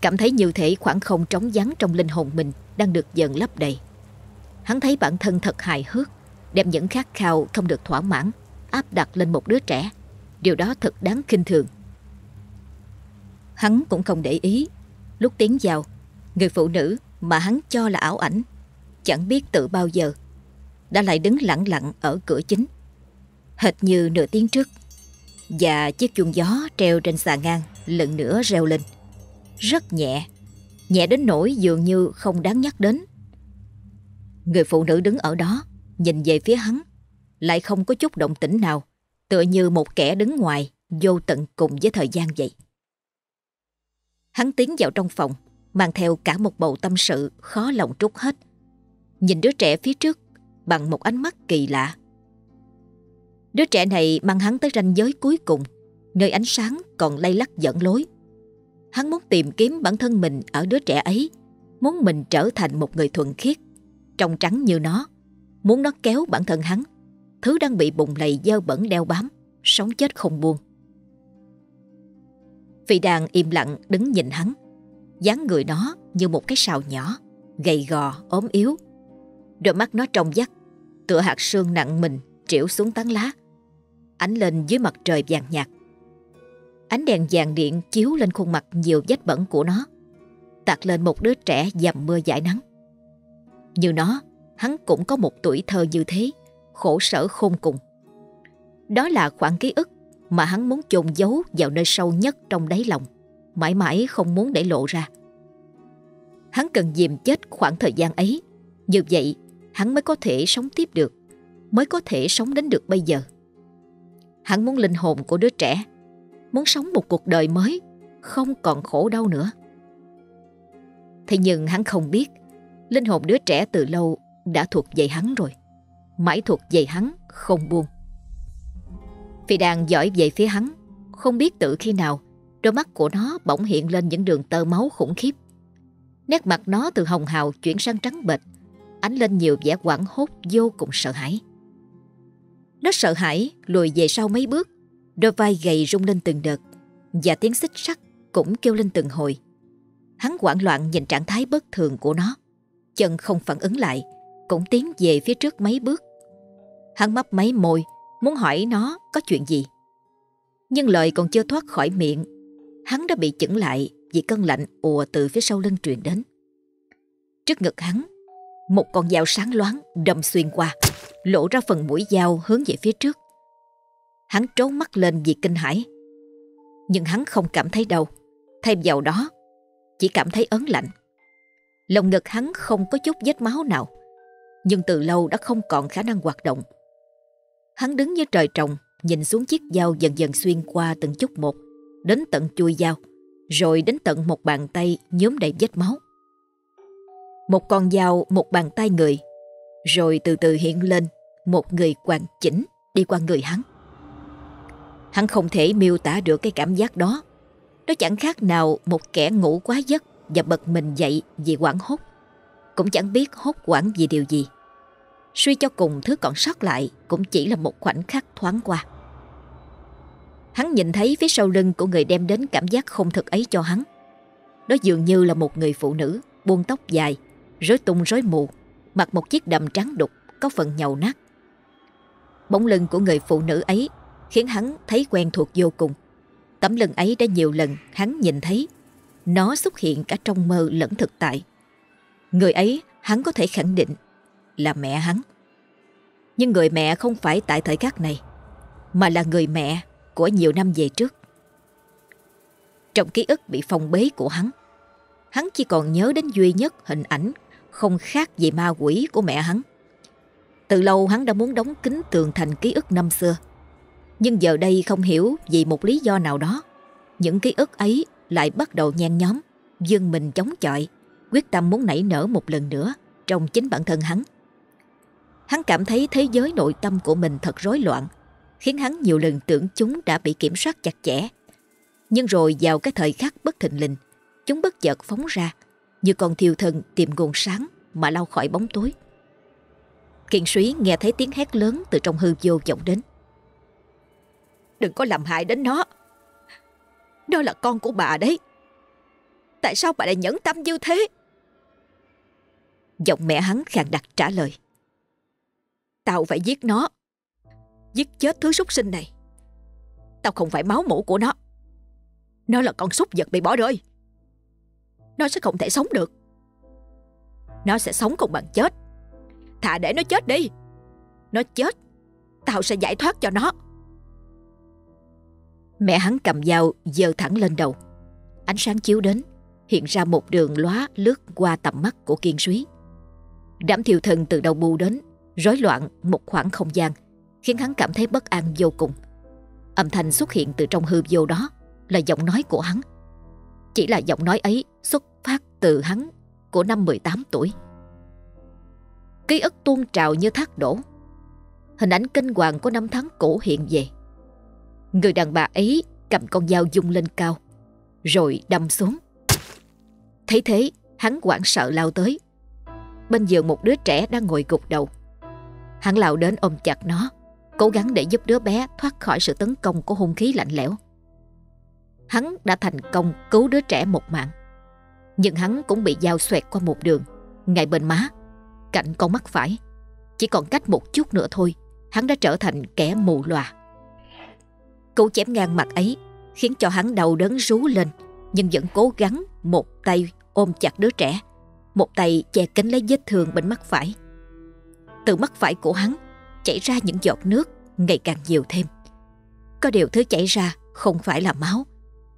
cảm thấy như thể khoảng không trống vắng trong linh hồn mình đang được dần lấp đầy. Hắn thấy bản thân thật hài hước, đem những khát khao không được thỏa mãn áp đặt lên một đứa trẻ. Điều đó thật đáng kinh thường. Hắn cũng không để ý. Lúc tiến vào, người phụ nữ mà hắn cho là ảo ảnh, chẳng biết tự bao giờ, đã lại đứng lặng lặng ở cửa chính. Hệt như nửa tiếng trước. Và chiếc chuông gió treo trên xà ngang lần nữa reo lên. Rất nhẹ, nhẹ đến nỗi dường như không đáng nhắc đến. Người phụ nữ đứng ở đó, nhìn về phía hắn, lại không có chút động tĩnh nào, tựa như một kẻ đứng ngoài, vô tận cùng với thời gian vậy. Hắn tiến vào trong phòng, mang theo cả một bầu tâm sự khó lòng trút hết. Nhìn đứa trẻ phía trước bằng một ánh mắt kỳ lạ. Đứa trẻ này mang hắn tới ranh giới cuối cùng, nơi ánh sáng còn lay lắc dẫn lối. Hắn muốn tìm kiếm bản thân mình ở đứa trẻ ấy, muốn mình trở thành một người thuần khiết, trong trắng như nó, muốn nó kéo bản thân hắn, thứ đang bị bùng lầy dơ bẩn đeo bám, sống chết không buông. Phi đàn im lặng đứng nhìn hắn dáng người nó như một cái sào nhỏ Gầy gò, ốm yếu. Đôi mắt nó trong vắt Tựa hạt sương nặng mình Triểu xuống tán lá Ánh lên dưới mặt trời vàng nhạt. Ánh đèn vàng điện chiếu lên khuôn mặt nhiều vết bẩn của nó Tạt lên một đứa trẻ dầm mưa giải nắng. Như nó Hắn cũng có một tuổi thơ như thế Khổ sở khôn cùng. Đó là khoảng ký ức mà hắn muốn chôn giấu vào nơi sâu nhất trong đáy lòng, mãi mãi không muốn để lộ ra. Hắn cần dìm chết khoảng thời gian ấy, như vậy hắn mới có thể sống tiếp được, mới có thể sống đến được bây giờ. Hắn muốn linh hồn của đứa trẻ, muốn sống một cuộc đời mới, không còn khổ đau nữa. Thế nhưng hắn không biết, linh hồn đứa trẻ từ lâu đã thuộc về hắn rồi, mãi thuộc về hắn không buông. Phi đàn dõi về phía hắn Không biết tự khi nào Đôi mắt của nó bỗng hiện lên những đường tơ máu khủng khiếp Nét mặt nó từ hồng hào chuyển sang trắng bệch, ánh lên nhiều vẻ quảng hốt vô cùng sợ hãi. Nó sợ hãi lùi về sau mấy bước, đôi vai gầy rung lên từng đợt và tiếng xích sắt cũng kêu lên từng hồi. Hắn hoảng loạn nhìn trạng thái bất thường của nó, chân không phản ứng lại, cũng tiến về phía trước mấy bước. Hắn mấp máy môi, muốn hỏi nó có chuyện gì. Nhưng lời còn chưa thoát khỏi miệng, hắn đã bị chững lại vì cơn lạnh ùa từ phía sau lưng truyền đến. Trước ngực hắn, một con dao sáng loáng đâm xuyên qua, lộ ra phần mũi dao hướng về phía trước. Hắn trố mắt lên vì kinh hãi. Nhưng hắn không cảm thấy đau, thêm vào đó, chỉ cảm thấy ớn lạnh. Lồng ngực hắn không có chút vết máu nào, nhưng từ lâu đã không còn khả năng hoạt động. Hắn đứng như trời trồng, nhìn xuống chiếc dao dần dần xuyên qua từng chút một, đến tận chui dao, rồi đến tận một bàn tay nhóm đầy vết máu. Một con dao, một bàn tay người, rồi từ từ hiện lên một người hoàn chỉnh đi qua người hắn. Hắn không thể miêu tả được cái cảm giác đó. Nó chẳng khác nào một kẻ ngủ quá giấc và bật mình dậy vì quảng hốt. Cũng chẳng biết hốt quảng vì điều gì. Suy cho cùng thứ còn sót lại cũng chỉ là một khoảnh khắc thoáng qua. Hắn nhìn thấy phía sau lưng của người đem đến cảm giác không thực ấy cho hắn. Đó dường như là một người phụ nữ buông tóc dài, rối tung rối mù, mặc một chiếc đầm trắng đục có phần nhầu nát. Bóng lưng của người phụ nữ ấy khiến hắn thấy quen thuộc vô cùng. Tấm lưng ấy đã nhiều lần hắn nhìn thấy. Nó xuất hiện cả trong mơ lẫn thực tại. Người ấy hắn có thể khẳng định là mẹ hắn. Nhưng người mẹ không phải tại thời khắc này, mà là người mẹ của nhiều năm về trước. Trong ký ức bị phong bế của hắn, hắn chỉ còn nhớ đến duy nhất hình ảnh không khác gì ma quỷ của mẹ hắn. Từ lâu hắn đã muốn đóng kín tường thành ký ức năm xưa. Nhưng giờ đây không hiểu vì một lý do nào đó, những ký ức ấy lại bắt đầu nhen nhóm, dương mình chống chọi, quyết tâm muốn nảy nở một lần nữa trong chính bản thân hắn. Hắn cảm thấy thế giới nội tâm của mình thật rối loạn, khiến hắn nhiều lần tưởng chúng đã bị kiểm soát chặt chẽ. Nhưng rồi vào cái thời khắc bất thình lình, chúng bất chợt phóng ra, như con thiêu thân tìm nguồn sáng mà lau khỏi bóng tối. Kiền suý nghe thấy tiếng hét lớn từ trong hư vô vọng đến. Đừng có làm hại đến nó. Đó là con của bà đấy. Tại sao bà lại nhẫn tâm như thế? Giọng mẹ hắn khàn đặc trả lời. Tao phải giết nó. Giết chết thứ súc sinh này. Tao không phải máu mủ của nó. Nó là con súc vật bị bỏ rơi. Nó sẽ không thể sống được. Nó sẽ sống không bằng chết. Thà để nó chết đi. Nó chết, tao sẽ giải thoát cho nó. Mẹ hắn cầm dao giơ thẳng lên đầu. Ánh sáng chiếu đến, hiện ra một đường lóa lướt qua tầm mắt của Kiên Suý Đám thiêu thần từ đầu bu đến, rối loạn một khoảng không gian, khiến hắn cảm thấy bất an vô cùng. Âm thanh xuất hiện từ trong hư vô đó là giọng nói của hắn. Chỉ là giọng nói ấy xuất phát từ hắn của năm 18 tuổi. Ký ức tuôn trào như thác đổ. Hình ảnh kinh hoàng của năm tháng cũ hiện về. Người đàn bà ấy cầm con dao dung lên cao, rồi đâm xuống. Thấy thế, hắn hoảng sợ lao tới. Bên giường một đứa trẻ đang ngồi gục đầu. Hắn lao đến ôm chặt nó, cố gắng để giúp đứa bé thoát khỏi sự tấn công của hung khí lạnh lẽo. Hắn đã thành công cứu đứa trẻ một mạng. Nhưng hắn cũng bị dao xoẹt qua một đường, ngay bên má, cạnh con mắt phải. Chỉ còn cách một chút nữa thôi, hắn đã trở thành kẻ mù lòa. Cú chém ngang mặt ấy khiến cho hắn đau đớn rú lên, nhưng vẫn cố gắng một tay ôm chặt đứa trẻ, một tay che kính lấy vết thương bên mắt phải. Từ mắt phải của hắn chảy ra những giọt nước ngày càng nhiều thêm. Có điều thứ chảy ra không phải là máu,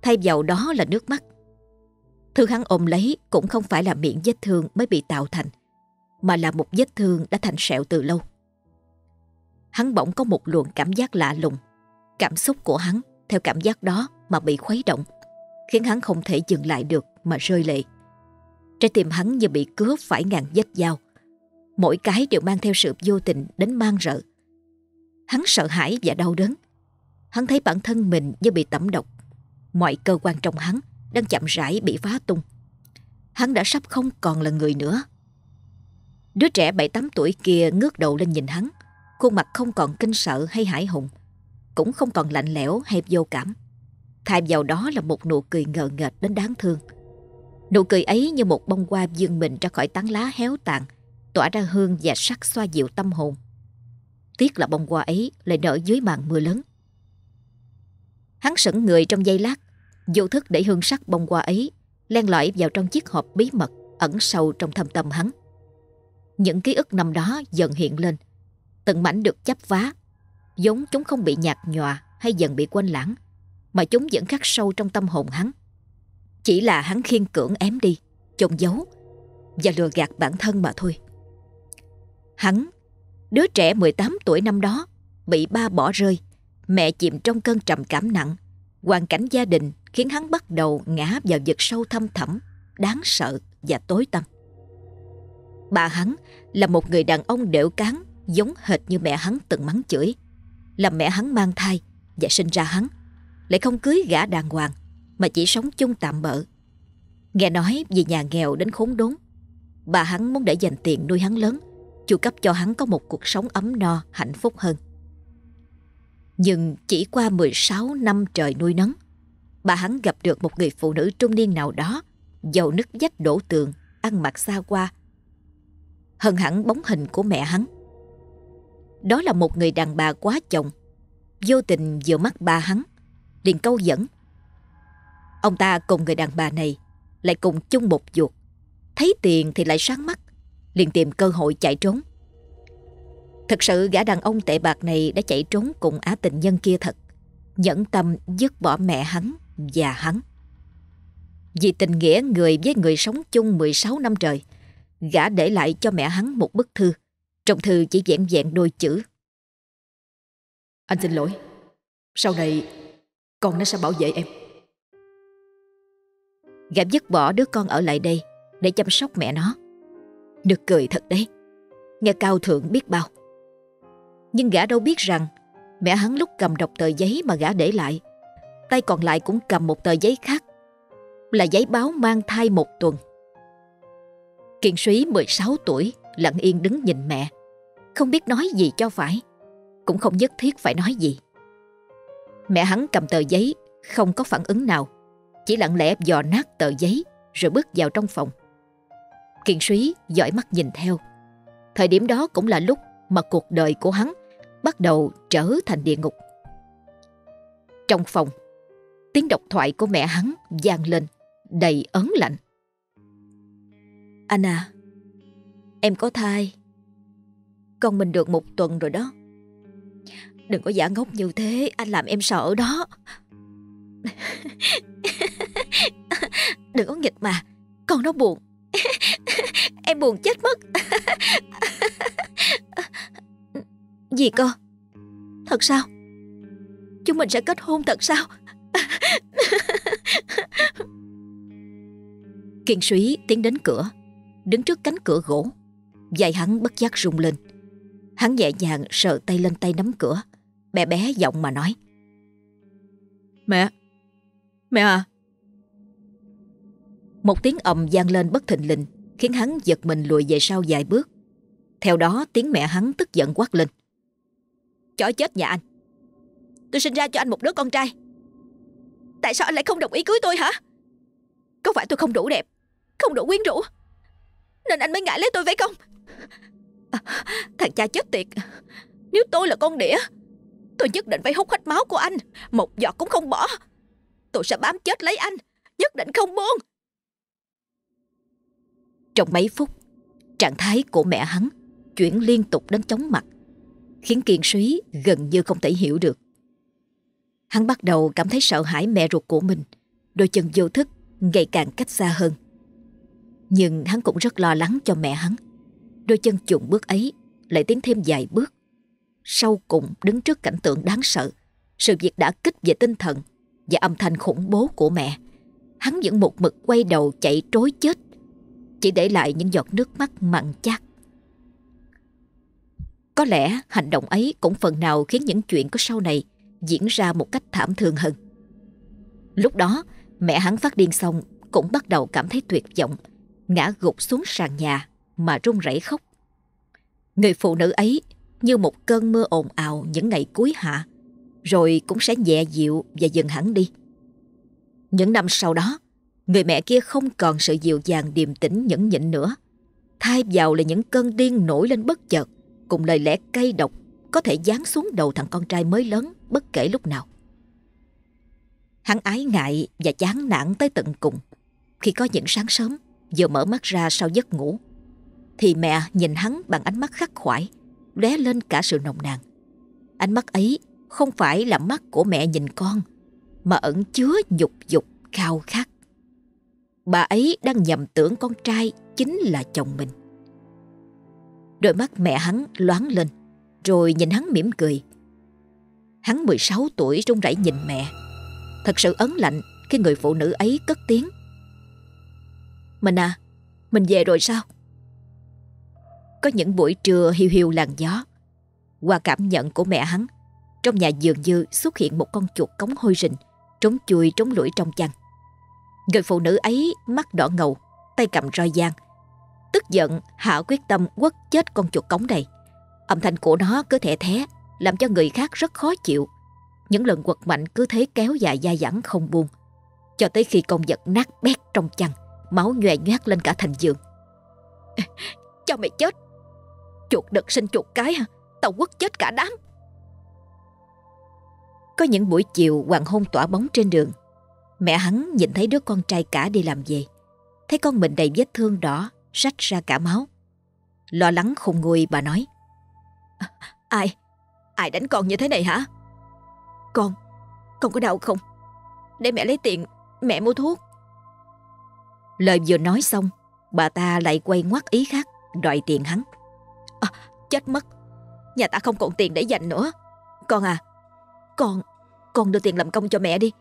thay vào đó là nước mắt. Thứ hắn ôm lấy cũng không phải là miệng vết thương mới bị tạo thành, mà là một vết thương đã thành sẹo từ lâu. Hắn bỗng có một luồng cảm giác lạ lùng. Cảm xúc của hắn theo cảm giác đó mà bị khuấy động, khiến hắn không thể dừng lại được mà rơi lệ. Trái tim hắn như bị cướp phải ngàn vết dao. Mỗi cái đều mang theo sự vô tình đến mang rợ. Hắn sợ hãi và đau đớn. Hắn thấy bản thân mình như bị tẩm độc. Mọi cơ quan trong hắn đang chậm rãi bị phá tung. hắn đã sắp không còn là người nữa. Đứa trẻ 7-8 tuổi kia ngước đầu lên nhìn hắn, khuôn mặt không còn kinh sợ hay hải hùng, cũng không còn lạnh lẽo hay vô cảm. Thay vào đó là một nụ cười ngờ nghệch đến đáng thương. Nụ cười ấy như một bông hoa dương mình ra khỏi tán lá héo tàn, tỏa ra hương và sắc xoa dịu tâm hồn. Tiếc là bông hoa ấy lại nở dưới màn mưa lớn. Hắn sững người trong giây lát, vô thức để hương sắc bông hoa ấy len lỏi vào trong chiếc hộp bí mật ẩn sâu trong thâm tâm hắn. Những ký ức năm đó dần hiện lên, từng mảnh được chắp vá, giống chúng không bị nhạt nhòa hay dần bị quên lãng, mà chúng vẫn khắc sâu trong tâm hồn hắn. Chỉ là hắn khiên cưỡng ém đi, chôn giấu và lừa gạt bản thân mà thôi. Hắn, đứa trẻ 18 tuổi năm đó, bị ba bỏ rơi, mẹ chìm trong cơn trầm cảm nặng, hoàn cảnh gia đình khiến hắn bắt đầu ngã vào vực sâu thâm thẳm, đáng sợ và tối tăm. Bà hắn là một người đàn ông đểu cán giống hệt như mẹ hắn từng mắng chửi. Làm mẹ hắn mang thai và sinh ra hắn, lại không cưới gã đàng hoàng mà chỉ sống chung tạm bợ. Nghe nói vì nhà nghèo đến khốn đốn, bà hắn muốn để dành tiền nuôi hắn lớn, chu cấp cho hắn có một cuộc sống ấm no, hạnh phúc hơn. Nhưng chỉ qua 16 năm trời nuôi nấng, bà hắn gặp được một người phụ nữ trung niên nào đó, giàu nứt dách đổ tường, ăn mặc xa qua. Hơn hẳn bóng hình của mẹ hắn. Đó là một người đàn bà quá chồng, vô tình vừa mắt bà hắn, liền câu dẫn. Ông ta cùng người đàn bà này lại cùng chung một ruột Thấy tiền thì lại sáng mắt, liền tìm cơ hội chạy trốn. Thật sự gã đàn ông tệ bạc này đã chạy trốn cùng á tình nhân kia thật. Nhẫn tâm dứt bỏ mẹ hắn và hắn. Vì tình nghĩa người với người sống chung 16 năm trời, gã để lại cho mẹ hắn một bức thư. Trong thư chỉ vẹn vẹn đôi chữ. Anh xin lỗi. Sau này con nó sẽ bảo vệ em. Gã dứt bỏ đứa con ở lại đây để chăm sóc mẹ nó. Được cười thật đấy. Nghe cao thượng biết bao. Nhưng gã đâu biết rằng, mẹ hắn lúc cầm đọc tờ giấy mà gã để lại, tay còn lại cũng cầm một tờ giấy khác, là giấy báo mang thai một tuần. Kiên Súy 16 tuổi, lặng yên đứng nhìn mẹ, không biết nói gì cho phải, cũng không nhất thiết phải nói gì. Mẹ hắn cầm tờ giấy, không có phản ứng nào, chỉ lặng lẽ dò nát tờ giấy, rồi bước vào trong phòng. Kiên Súy dõi mắt nhìn theo. Thời điểm đó cũng là lúc mà cuộc đời của hắn bắt đầu trở thành địa ngục. Trong phòng, tiếng độc thoại của mẹ hắn vang lên, đầy ớn lạnh. Anna, à, em có thai. Con mình được một tuần rồi đó. Đừng có giả ngốc như thế, anh làm em sợ đó. Đừng có nghịch mà, con nó buồn. em buồn chết mất. Gì cơ? Thật sao? Chúng mình sẽ kết hôn thật sao? Kiên suý tiến đến cửa, đứng trước cánh cửa gỗ. Dài hắn bất giác rung lên. Hắn nhẹ nhàng sờ tay lên tay nắm cửa, bé bé giọng mà nói. Mẹ, mẹ à. Một tiếng ầm vang lên bất thình lình, khiến hắn giật mình lùi về sau vài bước. Theo đó tiếng mẹ hắn tức giận quát lên. Chó chết nhà anh. Tôi sinh ra cho anh một đứa con trai. Tại sao anh lại không đồng ý cưới tôi hả? Có phải tôi không đủ đẹp Không đủ quyến rũ Nên anh mới ngại lấy tôi phải không? À, Thằng cha chết tiệt. Nếu tôi là con đĩa Tôi nhất định phải hút hết máu của anh. Một giọt cũng không bỏ. Tôi sẽ bám chết lấy anh Nhất định không buông. Trong mấy phút Trạng thái của mẹ hắn Chuyển liên tục đến chóng mặt khiến Kiên Súy gần như không thể hiểu được. Hắn bắt đầu cảm thấy sợ hãi mẹ ruột của mình, đôi chân vô thức ngày càng cách xa hơn. Nhưng hắn cũng rất lo lắng cho mẹ hắn. Đôi chân chuộng bước ấy lại tiến thêm vài bước. Sau cùng đứng trước cảnh tượng đáng sợ, sự việc đã kích về tinh thần và âm thanh khủng bố của mẹ. Hắn vẫn một mực quay đầu chạy trối chết, chỉ để lại những giọt nước mắt mặn chát có lẽ hành động ấy cũng phần nào khiến những chuyện có sau này diễn ra một cách thảm thương hơn. Lúc đó, mẹ hắn phát điên xong cũng bắt đầu cảm thấy tuyệt vọng ngã gục xuống sàn nhà mà run rẩy khóc. Người phụ nữ ấy như một cơn mưa ồn ào những ngày cuối hạ, rồi cũng sẽ nhẹ dịu và dừng hẳn đi. Những năm sau đó, người mẹ kia không còn sự dịu dàng điềm tĩnh nhẫn nhịn nữa. Thay vào là những cơn điên nổi lên bất chợt, cùng lời lẽ cay độc có thể giáng xuống đầu thằng con trai mới lớn bất kể lúc nào. Hắn ái ngại và chán nản tới tận cùng khi có những sáng sớm vừa mở mắt ra sau giấc ngủ thì mẹ nhìn hắn bằng ánh mắt khắc khoải lóe lên cả sự nồng nàn. Ánh mắt ấy không phải là mắt của mẹ nhìn con mà ẩn chứa nhục dục khao khát. Bà ấy đang nhầm tưởng con trai chính là chồng mình. Đôi mắt mẹ hắn loáng lên rồi nhìn hắn mỉm cười. Hắn 16 tuổi run rẩy nhìn mẹ. Thật sự ấn lạnh khi người phụ nữ ấy cất tiếng. Mình à, mình về rồi sao? Có những buổi trưa hiu hiu làn gió. Qua cảm nhận của mẹ hắn, trong nhà dường như xuất hiện một con chuột cống hôi rình, trống chui trống lũi trong chăn. Người phụ nữ ấy mắt đỏ ngầu, tay cầm roi giang. Tức giận, Hạ quyết tâm quất chết con chuột cống này. Âm thanh của nó cứ thẻ thé, làm cho người khác rất khó chịu. Những lần quật mạnh cứ thế kéo dài dai dẳng không buông. Cho tới khi con vật nát bét trong chăn, máu nhòe nhoát lên cả thành giường. Cho mày chết! Chuột đực sinh chuột cái hả? Tao quất chết cả đám! Có những buổi chiều hoàng hôn tỏa bóng trên đường. Mẹ hắn nhìn thấy đứa con trai cả đi làm về. Thấy con mình đầy vết thương đỏ, rách ra cả máu. Lo lắng khùng nguôi bà nói. Ai? Ai đánh con như thế này hả? Con, con có đau không? Để mẹ lấy tiền, mẹ mua thuốc. Lời vừa nói xong, bà ta lại quay ngoắt ý khác, đòi tiền hắn. À, chết mất, nhà ta không còn tiền để dành nữa. Con à, con, con đưa tiền làm công cho mẹ đi.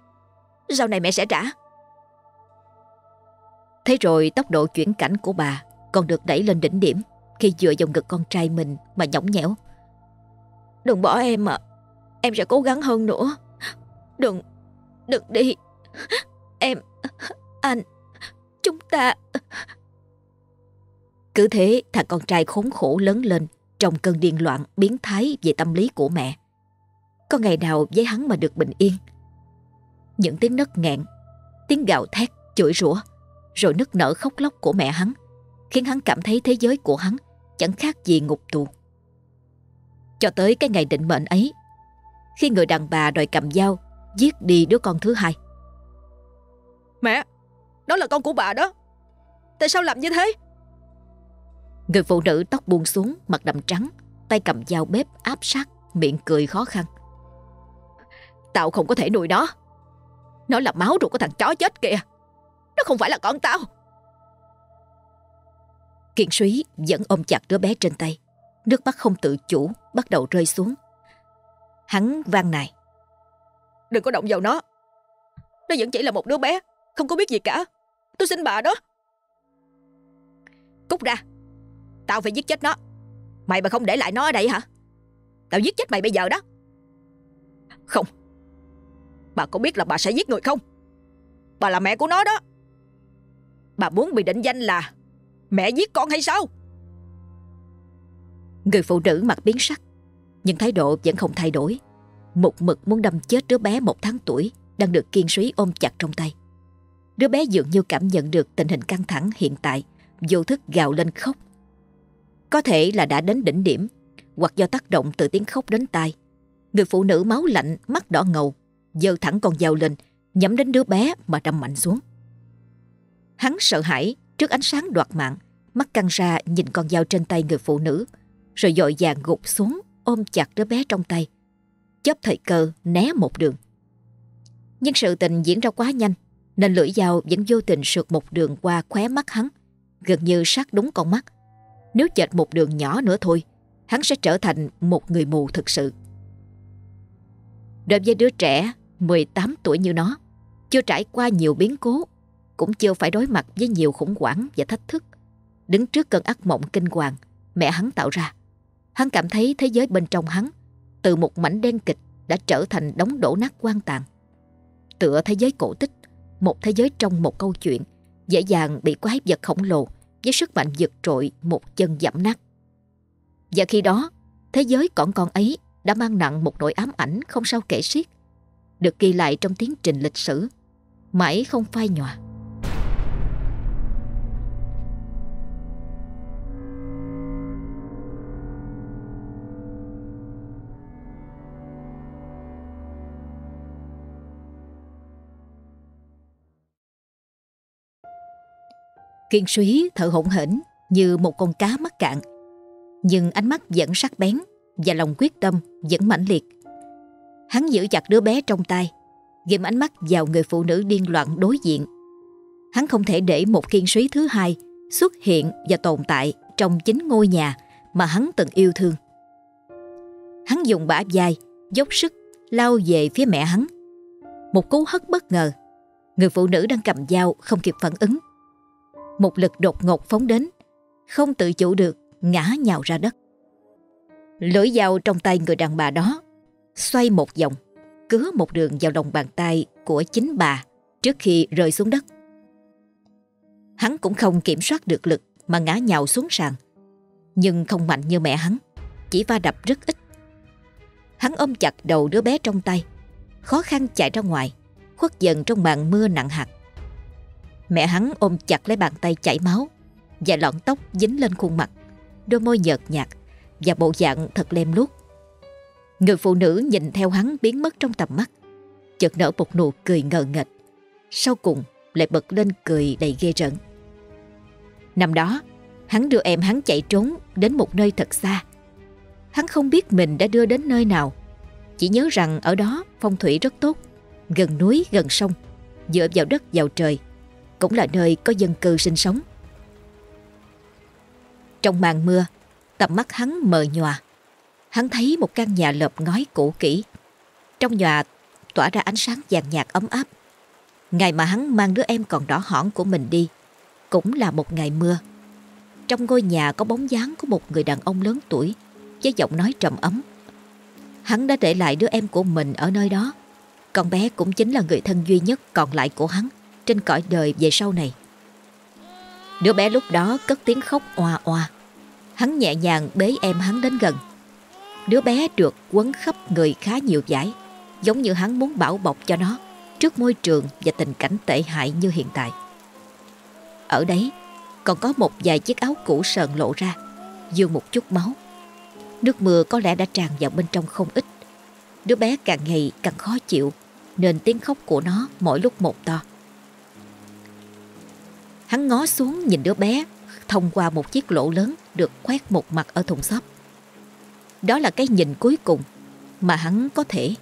Sau này mẹ sẽ trả. Thế rồi tốc độ chuyển cảnh của bà còn được đẩy lên đỉnh điểm khi dựa vào ngực con trai mình mà nhõng nhẽo. Đừng bỏ em ạ. Em sẽ cố gắng hơn nữa. Đừng, đừng đi. Em, anh, chúng ta... Cứ thế thằng con trai khốn khổ lớn lên trong cơn điên loạn biến thái về tâm lý của mẹ. Có ngày nào với hắn mà được bình yên. Những tiếng nấc nghẹn, tiếng gào thét, chửi rủa, rồi nức nở khóc lóc của mẹ hắn khiến hắn cảm thấy thế giới của hắn chẳng khác gì ngục tù. Cho tới cái ngày định mệnh ấy, khi người đàn bà đòi cầm dao giết đi đứa con thứ hai. Mẹ, đó là con của bà đó. Tại sao làm như thế? Người phụ nữ tóc buông xuống, mặt đầm trắng, tay cầm dao bếp áp sát, miệng cười khó khăn. Tao không có thể nuôi nó. Nó là máu ruột của thằng chó chết kìa. Nó không phải là con tao. Kiên suý vẫn ôm chặt đứa bé trên tay. Nước mắt không tự chủ bắt đầu rơi xuống. Hắn vang này. Đừng có động vào nó. Nó vẫn chỉ là một đứa bé, không có biết gì cả. Tôi xin bà đó. Cút ra. Tao phải giết chết nó. Mày mà không để lại nó ở đây hả? Tao giết chết mày bây giờ đó. Không. Bà có biết là bà sẽ giết người không? Bà là mẹ của nó đó. Bà muốn bị định danh là mẹ giết con hay sao? Người phụ nữ mặt biến sắc, Nhưng thái độ vẫn không thay đổi Một mực muốn đâm chết đứa bé một tháng tuổi Đang được kiên suý ôm chặt trong tay Đứa bé dường như cảm nhận được tình hình căng thẳng hiện tại, Vô thức gào lên khóc Có thể là đã đến đỉnh điểm, Hoặc do tác động từ tiếng khóc đến tai Người phụ nữ máu lạnh, Mắt đỏ ngầu giơ thẳng con dao lên Nhắm đến đứa bé mà đâm mạnh xuống Hắn sợ hãi trước ánh sáng đoạt mạng Mắt căng ra nhìn con dao trên tay người phụ nữ rồi dội vàng gục xuống ôm chặt đứa bé trong tay. chớp thời cơ né một đường. Nhưng sự tình diễn ra quá nhanh nên lưỡi dao vẫn vô tình sượt một đường qua khóe mắt hắn, gần như sát đúng con mắt. Nếu chệch một đường nhỏ nữa thôi, hắn sẽ trở thành một người mù thực sự. Đối với đứa trẻ 18 tuổi như nó, chưa trải qua nhiều biến cố, cũng chưa phải đối mặt với nhiều khủng hoảng và thách thức, đứng trước cơn ác mộng kinh hoàng mẹ hắn tạo ra. Hắn cảm thấy thế giới bên trong hắn từ một mảnh đen kịch đã trở thành đống đổ nát quan tàn. Tựa thế giới cổ tích, một thế giới trong một câu chuyện Dễ dàng bị quái vật khổng lồ với sức mạnh vượt trội một chân giảm nát. Và khi đó, thế giới còn con ấy đã mang nặng một nỗi ám ảnh không sao kể xiết, được ghi lại trong tiến trình lịch sử, mãi không phai nhòa. Kiên suý thở hổn hển như một con cá mắc cạn. Nhưng ánh mắt vẫn sắc bén và lòng quyết tâm vẫn mãnh liệt. Hắn giữ chặt đứa bé trong tay, ghim ánh mắt vào người phụ nữ điên loạn đối diện. Hắn không thể để một kiên suý thứ hai xuất hiện và tồn tại trong chính ngôi nhà mà hắn từng yêu thương. Hắn dùng bả vai, dốc sức lao về phía mẹ hắn. Một cú hất bất ngờ, người phụ nữ đang cầm dao không kịp phản ứng một lực đột ngột phóng đến, không tự chủ được, ngã nhào ra đất. Lưỡi dao trong tay người đàn bà đó xoay một vòng, cứa một đường vào lòng bàn tay của chính bà trước khi rơi xuống đất. Hắn cũng không kiểm soát được lực mà ngã nhào xuống sàn, nhưng không mạnh như mẹ hắn, chỉ va đập rất ít. Hắn ôm chặt đầu đứa bé trong tay, khó khăn chạy ra ngoài, khuất dần trong màn mưa nặng hạt. Mẹ hắn ôm chặt lấy bàn tay chảy máu và lọn tóc dính lên khuôn mặt, đôi môi nhợt nhạt và bộ dạng thật lem luốc. Người phụ nữ nhìn theo hắn biến mất trong tầm mắt, chợt nở một nụ cười ngờ nghệch. Sau cùng lại bật lên cười đầy ghê rợn. Năm đó, hắn đưa em hắn chạy trốn đến một nơi thật xa. Hắn không biết mình đã đưa đến nơi nào, chỉ nhớ rằng ở đó phong thủy rất tốt, gần núi gần sông, dựa vào đất vào trời cũng là nơi có dân cư sinh sống. Trong màn mưa, tầm mắt hắn mờ nhòa. Hắn thấy một căn nhà lợp ngói cũ kỹ. Trong nhà tỏa ra ánh sáng vàng nhạt ấm áp. Ngày mà hắn mang đứa em còn đỏ hỏn của mình đi, cũng là một ngày mưa. Trong ngôi nhà có bóng dáng của một người đàn ông lớn tuổi với giọng nói trầm ấm. Hắn đã để lại đứa em của mình ở nơi đó. Con bé cũng chính là người thân duy nhất còn lại của hắn trên cõi đời về sau này. Đứa bé lúc đó cất tiếng khóc oa oa. Hắn nhẹ nhàng bế em hắn đến gần. Đứa bé được quấn khắp người khá nhiều giải, giống như hắn muốn bảo bọc cho nó trước môi trường và tình cảnh tệ hại như hiện tại. Ở đấy còn có một vài chiếc áo cũ sờn lộ ra, dương một chút máu. Nước mưa có lẽ đã tràn vào bên trong không ít. Đứa bé càng ngày càng khó chịu, nên tiếng khóc của nó mỗi lúc một to. Hắn ngó xuống nhìn đứa bé thông qua một chiếc lỗ lớn được khoét một mặt ở thùng xốp. Đó là cái nhìn cuối cùng mà hắn có thể.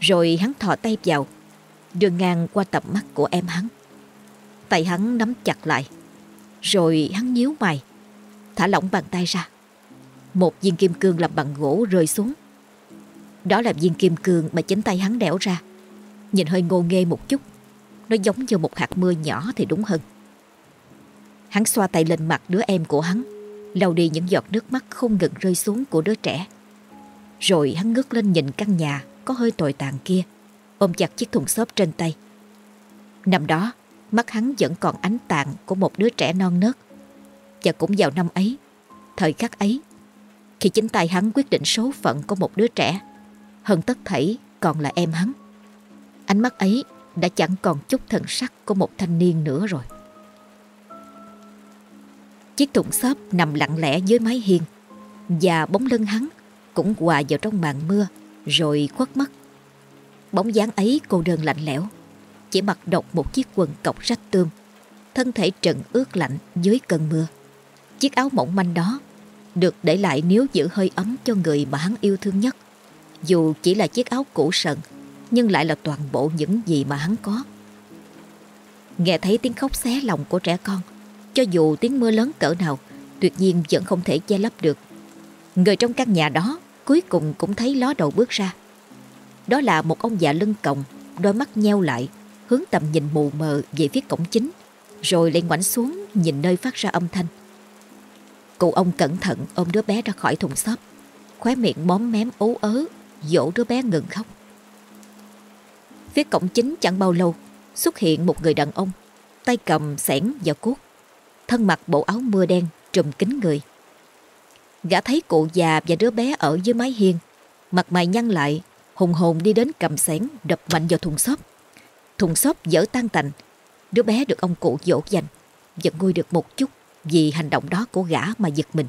Rồi hắn thò tay vào, đưa ngang qua tầm mắt của em hắn. Tay hắn nắm chặt lại, rồi hắn nhíu mày, thả lỏng bàn tay ra. Một viên kim cương làm bằng gỗ rơi xuống. Đó là viên kim cương mà chính tay hắn đẽo ra. Nhìn hơi ngô nghê một chút, nó giống như một hạt mưa nhỏ thì đúng hơn. Hắn xoa tay lên mặt đứa em của hắn lau đi những giọt nước mắt không ngừng rơi xuống của đứa trẻ. Rồi hắn ngước lên nhìn căn nhà Có hơi tồi tàn kia, Ôm chặt chiếc thùng xốp trên tay. Năm đó, Mắt hắn vẫn còn ánh tàn của một đứa trẻ non nớt. Và cũng vào năm ấy, Thời khắc ấy, Khi chính tay hắn quyết định số phận của một đứa trẻ, Hơn tất thảy còn là em hắn. Ánh mắt ấy đã chẳng còn chút thần sắc của một thanh niên nữa rồi. Chiếc thùng xốp nằm lặng lẽ dưới mái hiên. Và bóng lưng hắn cũng hòa vào trong màn mưa, Rồi khuất mất Bóng dáng ấy cô đơn lạnh lẽo, Chỉ mặc độc một chiếc quần cọc rách tươm, Thân thể trần ướt lạnh dưới cơn mưa. Chiếc áo mỏng manh đó Được để lại nếu giữ hơi ấm cho người mà hắn yêu thương nhất. Dù chỉ là chiếc áo cũ sần Nhưng lại là toàn bộ những gì mà hắn có. Nghe thấy tiếng khóc xé lòng của trẻ con cho dù tiếng mưa lớn cỡ nào Tuyệt nhiên vẫn không thể che lấp được. Người trong căn nhà đó Cuối cùng cũng thấy ló đầu bước ra. Đó là một ông già lưng còng Đôi mắt nheo lại Hướng tầm nhìn mù mờ về phía cổng chính Rồi lại ngoảnh xuống Nhìn nơi phát ra âm thanh. Cụ ông cẩn thận ôm đứa bé ra khỏi thùng xốp Khóe miệng móm mém ố ớ Dỗ đứa bé ngừng khóc. Phía cổng chính chẳng bao lâu Xuất hiện một người đàn ông tay cầm sẻn và cuốc, thân mặc bộ áo mưa đen trùm kín người. Gã thấy cụ già và đứa bé ở dưới mái hiên, mặt mày nhăn lại, hùng hồn đi đến cầm sẻn đập mạnh vào thùng xốp. Thùng xốp dở tan tành, đứa bé được ông cụ dỗ dành, giật ngôi được một chút vì hành động đó của gã mà giật mình.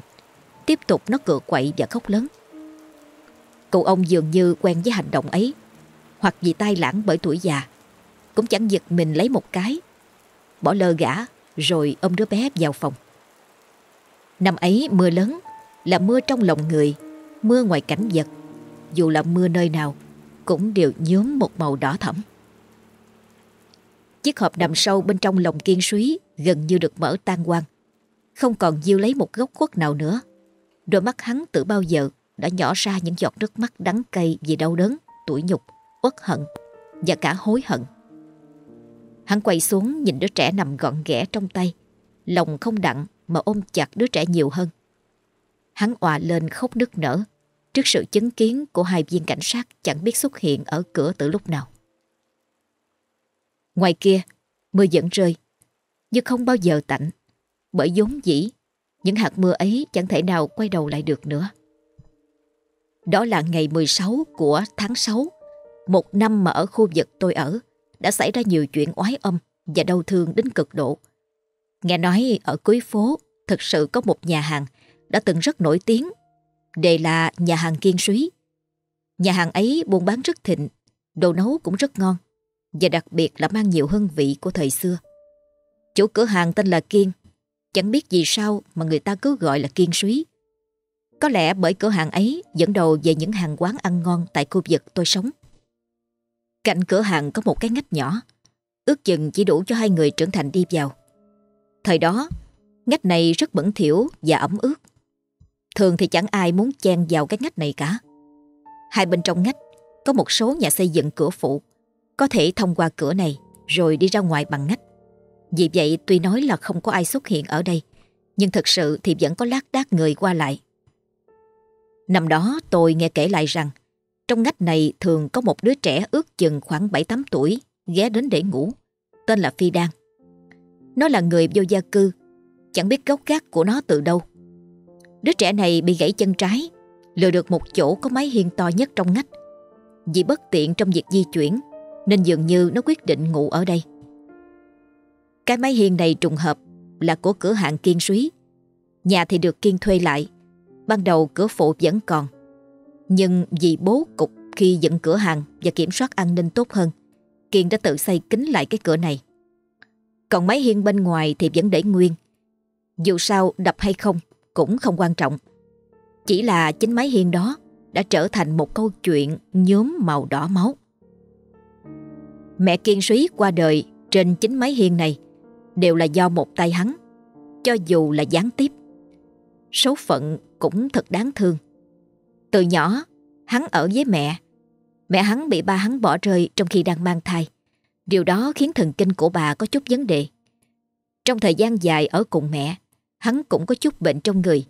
Tiếp tục nó cựa quậy và khóc lớn. Cụ ông dường như quen với hành động ấy, hoặc vì tai lãng bởi tuổi già, cũng chẳng giật mình lấy một cái, bỏ lơ gã rồi ôm đứa bé vào phòng. Năm ấy mưa lớn là mưa trong lòng người, mưa ngoài cảnh vật, dù là mưa nơi nào cũng đều nhuốm một màu đỏ thẫm. Chiếc hộp nằm sâu bên trong lòng kiên suý gần như được mở tan quang, không còn diêu lấy một góc khuất nào nữa. Đôi mắt hắn từ bao giờ đã nhỏ ra những giọt nước mắt đắng cay vì đau đớn, tủi nhục, uất hận và cả hối hận. Hắn quay xuống nhìn đứa trẻ nằm gọn ghẽ trong tay, lòng không đặng mà ôm chặt đứa trẻ nhiều hơn. Hắn òa lên khóc nức nở trước sự chứng kiến của hai viên cảnh sát chẳng biết xuất hiện ở cửa từ lúc nào. Ngoài kia, mưa vẫn rơi, nhưng không bao giờ tạnh, bởi vốn dĩ những hạt mưa ấy chẳng thể nào quay đầu lại được nữa. Đó là ngày 16 của tháng 6, một năm mà ở khu vực tôi ở đã xảy ra nhiều chuyện oái âm và đau thương đến cực độ. Nghe nói ở cuối phố thực sự có một nhà hàng đã từng rất nổi tiếng. Đây là nhà hàng Kiên Súy. Nhà hàng ấy buôn bán rất thịnh, đồ nấu cũng rất ngon và đặc biệt là mang nhiều hương vị của thời xưa. Chủ cửa hàng tên là Kiên, chẳng biết vì sao mà người ta cứ gọi là Kiên Súy. Có lẽ bởi cửa hàng ấy dẫn đầu về những hàng quán ăn ngon tại khu vực tôi sống. Cạnh cửa hàng có một cái ngách nhỏ, ước chừng chỉ đủ cho hai người trưởng thành đi vào. Thời đó, ngách này rất bẩn thỉu và ẩm ướt. Thường thì chẳng ai muốn chen vào cái ngách này cả. Hai bên trong ngách có một số nhà xây dựng cửa phụ, có thể thông qua cửa này rồi đi ra ngoài bằng ngách. Vì vậy tuy nói là không có ai xuất hiện ở đây, nhưng thật sự thì vẫn có lác đác người qua lại. Năm đó tôi nghe kể lại rằng trong ngách này thường có một đứa trẻ ước chừng khoảng 7-8 tuổi ghé đến để ngủ, tên là Phi Đan. Nó là người vô gia cư, chẳng biết gốc gác của nó từ đâu. Đứa trẻ này bị gãy chân trái, lừa được một chỗ có mái hiên to nhất trong ngách. Vì bất tiện trong việc di chuyển, nên dường như nó quyết định ngủ ở đây. Cái mái hiên này trùng hợp là của cửa hàng Kiên Súy. Nhà thì được Kiên thuê lại, ban đầu cửa phụ vẫn còn. Nhưng vì bố cục khi dựng cửa hàng và kiểm soát an ninh tốt hơn, Kiên đã tự xây kính lại cái cửa này. Còn máy hiên bên ngoài thì vẫn để nguyên. Dù sao đập hay không cũng không quan trọng. Chỉ là chính máy hiên đó đã trở thành một câu chuyện nhóm màu đỏ máu. Mẹ Kiên suý qua đời trên chính máy hiên này đều là do một tay hắn, cho dù là gián tiếp. Số phận cũng thật đáng thương. Từ nhỏ, hắn ở với mẹ. Mẹ hắn bị ba hắn bỏ rơi trong khi đang mang thai. Điều đó khiến thần kinh của bà có chút vấn đề. Trong thời gian dài ở cùng mẹ, hắn cũng có chút bệnh trong người.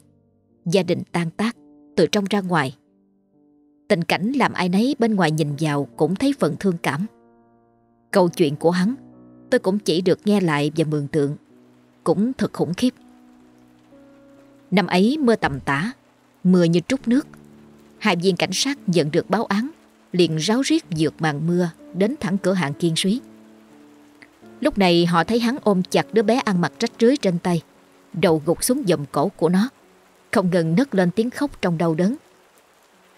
Gia đình tan tác, từ trong ra ngoài. Tình cảnh làm ai nấy bên ngoài nhìn vào cũng thấy phần thương cảm. Câu chuyện của hắn, tôi cũng chỉ được nghe lại và mường tượng. Cũng thật khủng khiếp. Năm ấy mưa tầm tã, mưa như trút nước. Hai viên cảnh sát nhận được báo án, liền ráo riết vượt màn mưa đến thẳng cửa hàng kiên suý. Lúc này họ thấy hắn ôm chặt đứa bé ăn mặc rách rưới trên tay, đầu gục xuống dòng cổ của nó, không ngừng nấc lên tiếng khóc trong đau đớn.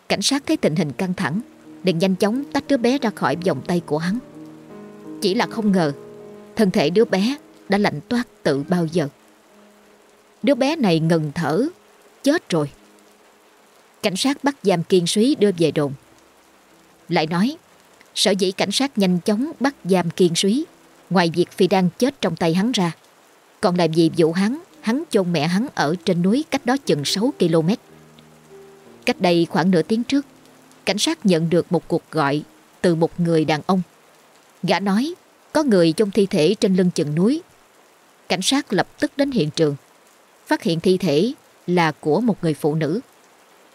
Cảnh sát thấy tình hình căng thẳng, liền nhanh chóng tách đứa bé ra khỏi vòng tay của hắn. Chỉ là không ngờ, thân thể đứa bé đã lạnh toát tự bao giờ. Đứa bé này ngừng thở, chết rồi. Cảnh sát bắt giam kiên suý đưa về đồn. Lại nói, sở dĩ cảnh sát nhanh chóng bắt giam kiên suý, ngoài việc Phi đang chết trong tay hắn ra, còn làm gì vụ hắn, hắn chôn mẹ hắn ở trên núi cách đó chừng 6 km. Cách đây khoảng nửa tiếng trước, cảnh sát nhận được một cuộc gọi từ một người đàn ông. Gã nói có người trong thi thể trên lưng chừng núi. Cảnh sát lập tức đến hiện trường, phát hiện thi thể là của một người phụ nữ.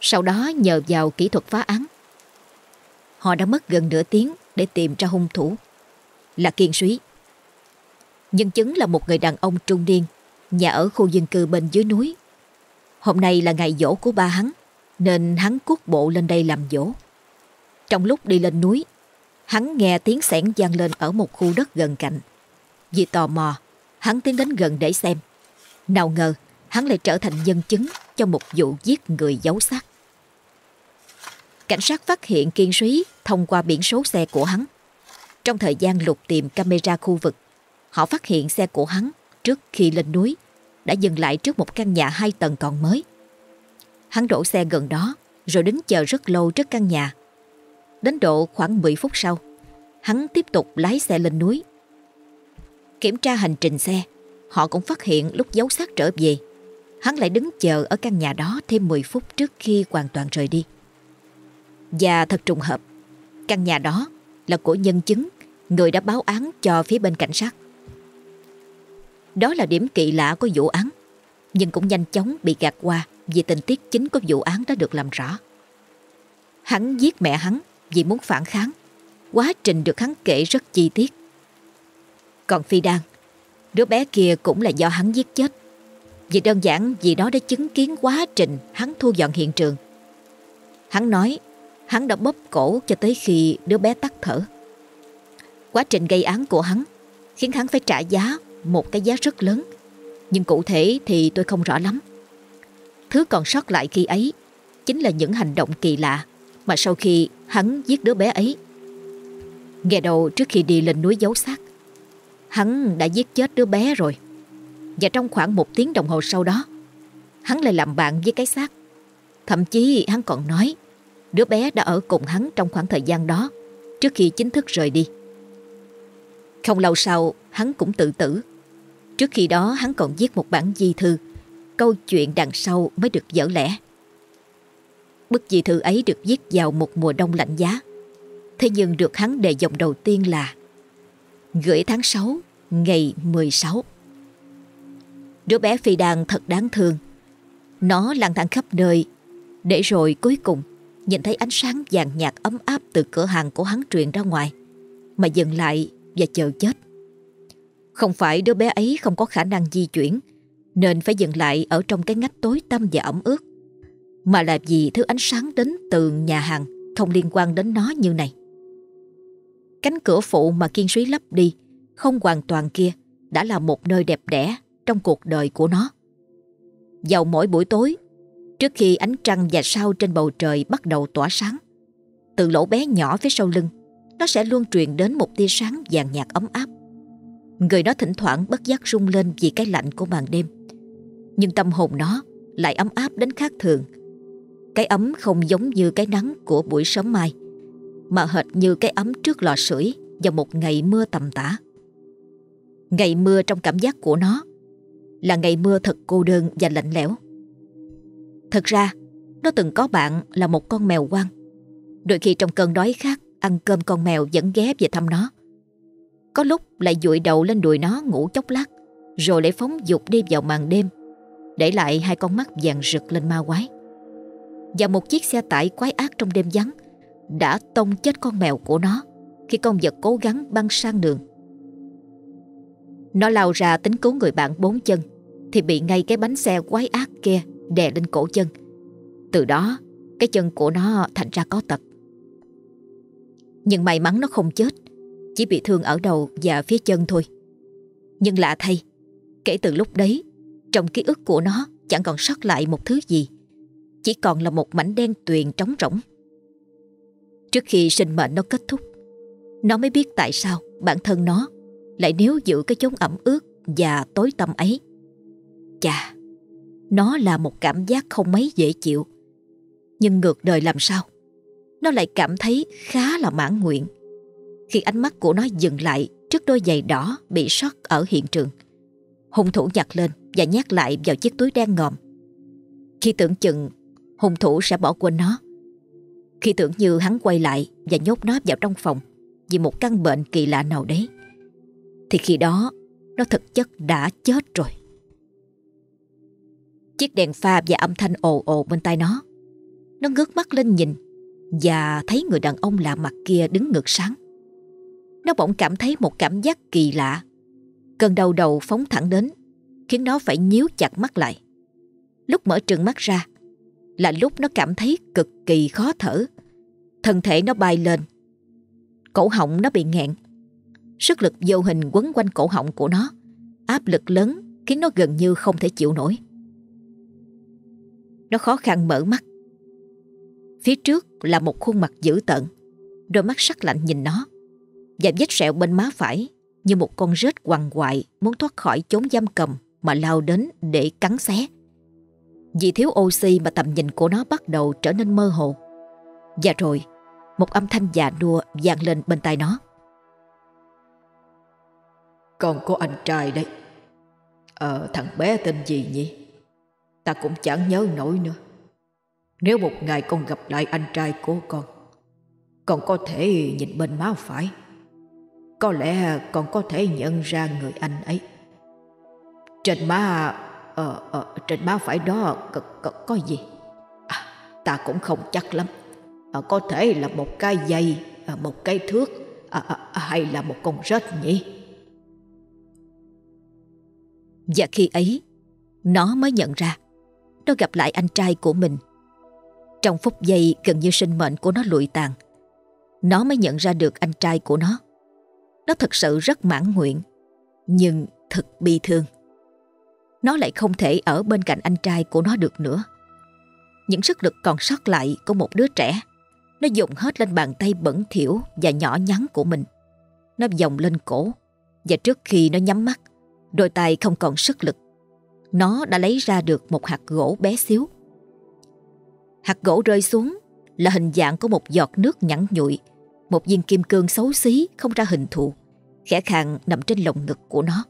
Sau đó nhờ vào kỹ thuật phá án, họ đã mất gần nửa tiếng để tìm ra hung thủ là Kiên Súy. Nhân chứng là một người đàn ông trung niên, nhà ở khu dân cư bên dưới núi. Hôm nay là ngày dỗ của ba hắn, nên hắn cuốc bộ lên đây làm dỗ. Trong lúc đi lên núi, hắn nghe tiếng sẻn gian lên ở một khu đất gần cạnh. Vì tò mò, hắn tiến đến gần để xem. Nào ngờ, hắn lại trở thành nhân chứng cho một vụ giết người giấu xác. Cảnh sát phát hiện kiên súy thông qua biển số xe của hắn. Trong thời gian lục tìm camera khu vực, họ phát hiện xe của hắn trước khi lên núi đã dừng lại trước một căn nhà hai tầng còn mới. Hắn đổ xe gần đó rồi đứng chờ rất lâu trước căn nhà. Đến độ khoảng 10 phút sau, hắn tiếp tục lái xe lên núi. Kiểm tra hành trình xe, họ cũng phát hiện lúc giấu xác trở về, hắn lại đứng chờ ở căn nhà đó thêm 10 phút trước khi hoàn toàn rời đi. Và thật trùng hợp, căn nhà đó là của nhân chứng, người đã báo án cho phía bên cảnh sát. Đó là điểm kỳ lạ của vụ án, nhưng cũng nhanh chóng bị gạt qua vì tình tiết chính của vụ án đã được làm rõ. Hắn giết mẹ hắn vì muốn phản kháng, quá trình được hắn kể rất chi tiết. Còn Phi Đan, đứa bé kia cũng là do hắn giết chết. Vì đơn giản vì đó đã chứng kiến quá trình hắn thu dọn hiện trường. Hắn nói hắn đã bóp cổ cho tới khi đứa bé tắt thở. Quá trình gây án của hắn khiến hắn phải trả giá một cái giá rất lớn. Nhưng cụ thể thì tôi không rõ lắm. Thứ còn sót lại khi ấy chính là những hành động kỳ lạ mà sau khi hắn giết đứa bé ấy. Nghe đầu trước khi đi lên núi giấu xác, hắn đã giết chết đứa bé rồi. Và trong khoảng một tiếng đồng hồ sau đó, hắn lại làm bạn với cái xác. Thậm chí hắn còn nói đứa bé đã ở cùng hắn trong khoảng thời gian đó trước khi chính thức rời đi. Không lâu sau, hắn cũng tự tử. Trước khi đó hắn còn viết một bản di thư, câu chuyện đằng sau mới được dở lẽ. Bức di thư ấy được viết vào một mùa đông lạnh giá. Thế nhưng được hắn đề dòng đầu tiên là Gửi tháng 6, ngày 16. Đứa bé phi đàn thật đáng thương. Nó lang thang khắp nơi, để rồi cuối cùng nhìn thấy ánh sáng vàng nhạt ấm áp từ cửa hàng của hắn truyền ra ngoài, mà dừng lại và chờ chết. Không phải đứa bé ấy không có khả năng di chuyển, nên phải dừng lại ở trong cái ngách tối tăm và ẩm ướt, mà là vì thứ ánh sáng đến từ nhà hàng không liên quan đến nó như này. Cánh cửa phụ mà kiên suý lấp đi, không hoàn toàn kia, đã là một nơi đẹp đẽ trong cuộc đời của nó. Vào mỗi buổi tối, trước khi ánh trăng và sao trên bầu trời bắt đầu tỏa sáng, từ lỗ bé nhỏ phía sau lưng, nó sẽ luôn truyền đến một tia sáng vàng nhạt ấm áp. Người nó thỉnh thoảng bất giác rung lên vì cái lạnh của màn đêm. Nhưng tâm hồn nó lại ấm áp đến khác thường. Cái ấm không giống như cái nắng của buổi sớm mai, mà hệt như cái ấm trước lò sưởi vào một ngày mưa tầm tã. Ngày mưa trong cảm giác của nó là ngày mưa thật cô đơn và lạnh lẽo. Thật ra, nó từng có bạn là một con mèo quang Đôi khi trong cơn đói khát, ăn cơm con mèo vẫn ghé về thăm nó. Có lúc lại dụi đầu lên đùi nó ngủ chốc lát, rồi lại phóng dục đi vào màn đêm, để lại hai con mắt vàng rực lên ma quái. Và một chiếc xe tải quái ác trong đêm vắng đã tông chết con mèo của nó khi con vật cố gắng băng sang đường. Nó lao ra tính cứu người bạn bốn chân thì bị ngay cái bánh xe quái ác kia đè lên cổ chân. Từ đó, cái chân của nó thành ra có tật. Nhưng may mắn nó không chết, chỉ bị thương ở đầu và phía chân thôi. Nhưng lạ thay, kể từ lúc đấy, trong ký ức của nó chẳng còn sót lại một thứ gì. Chỉ còn là một mảnh đen tuyền trống rỗng. Trước khi sinh mệnh nó kết thúc, nó mới biết tại sao bản thân nó lại níu giữ cái chốn ẩm ướt và tối tăm ấy. Chà, nó là một cảm giác không mấy dễ chịu. Nhưng ngược đời làm sao? Nó lại cảm thấy khá là mãn nguyện. Khi ánh mắt của nó dừng lại trước đôi giày đỏ bị sót ở hiện trường. Hung thủ nhặt lên và nhét lại vào chiếc túi đen ngòm. Khi tưởng chừng, hung thủ sẽ bỏ quên nó. Khi tưởng như hắn quay lại và nhốt nó vào trong phòng vì một căn bệnh kỳ lạ nào đấy. Thì khi đó nó thực chất đã chết rồi. Chiếc đèn pha và âm thanh ồ ồ bên tai nó. Nó ngước mắt lên nhìn và thấy người đàn ông lạ mặt kia đứng ngược sáng. Nó bỗng cảm thấy một cảm giác kỳ lạ. Cơn đau đầu phóng thẳng đến, Khiến nó phải nhíu chặt mắt lại Lúc mở trừng mắt ra, Là lúc nó cảm thấy cực kỳ khó thở Thân thể nó bay lên Cổ họng nó bị nghẹn Sức lực vô hình quấn quanh cổ họng của nó, Áp lực lớn khiến nó gần như không thể chịu nổi nó khó khăn mở mắt. Phía trước là một khuôn mặt dữ tợn. Đôi mắt sắc lạnh nhìn nó. Và vết sẹo bên má phải Như một con rết quằn quại Muốn thoát khỏi chốn giam cầm Mà lao đến để cắn xé. Vì thiếu oxy mà tầm nhìn của nó bắt đầu trở nên mơ hồ. Và rồi, Một âm thanh già nua vang lên bên tai nó. Còn có anh trai đấy. Ờ thằng bé tên gì nhỉ? Ta cũng chẳng nhớ nổi nữa. Nếu một ngày con gặp lại anh trai của con Con có thể nhìn bên má phải. Có lẽ con có thể nhận ra người anh ấy. Trên má Ờ, ờ trên má phải đó có, có, có gì? À, Ta cũng không chắc lắm. À, Có thể là một cái dây à, Một cái thước à, à, à, Hay là một con rết nhỉ? Và khi ấy Nó mới nhận ra. Nó gặp lại anh trai của mình. Trong phút giây gần như sinh mệnh của nó lụi tàn, Nó mới nhận ra được anh trai của nó. Nó thật sự rất mãn nguyện, Nhưng thật bi thương. Nó lại không thể ở bên cạnh anh trai của nó được nữa. Những sức lực còn sót lại của một đứa trẻ, Nó dùng hết lên bàn tay bẩn thỉu và nhỏ nhắn của mình. Nó vòng lên cổ Và trước khi nó nhắm mắt, Đôi tay không còn sức lực. Nó đã lấy ra được một hạt gỗ bé xíu. Hạt gỗ rơi xuống Là hình dạng của một giọt nước nhẵn nhụi, Một viên kim cương xấu xí Không ra hình thù, Khẽ khàng nằm trên lồng ngực của nó.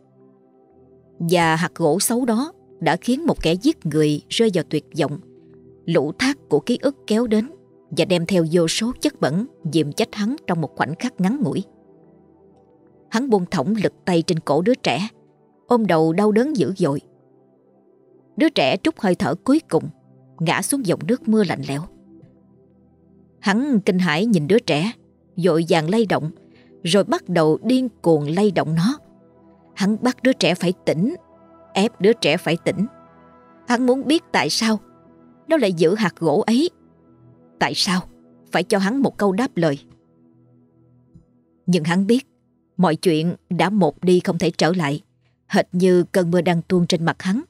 Và hạt gỗ xấu đó Đã khiến một kẻ giết người rơi vào tuyệt vọng, Lũ thác của ký ức kéo đến Và đem theo vô số chất bẩn Diệm chết hắn trong một khoảnh khắc ngắn ngủi. Hắn buông thõng lực tay trên cổ đứa trẻ, ôm đầu đau đớn dữ dội. Đứa trẻ trút hơi thở cuối cùng, ngã xuống dòng nước mưa lạnh lẽo. Hắn kinh hãi nhìn đứa trẻ, dội vàng lay động, rồi bắt đầu điên cuồng lay động nó. Hắn bắt đứa trẻ phải tỉnh, ép đứa trẻ phải tỉnh. Hắn muốn biết tại sao nó lại giữ hạt gỗ ấy. Tại sao phải cho hắn một câu đáp lời. Nhưng hắn biết mọi chuyện đã một đi không thể trở lại hệt như cơn mưa đang tuôn trên mặt hắn,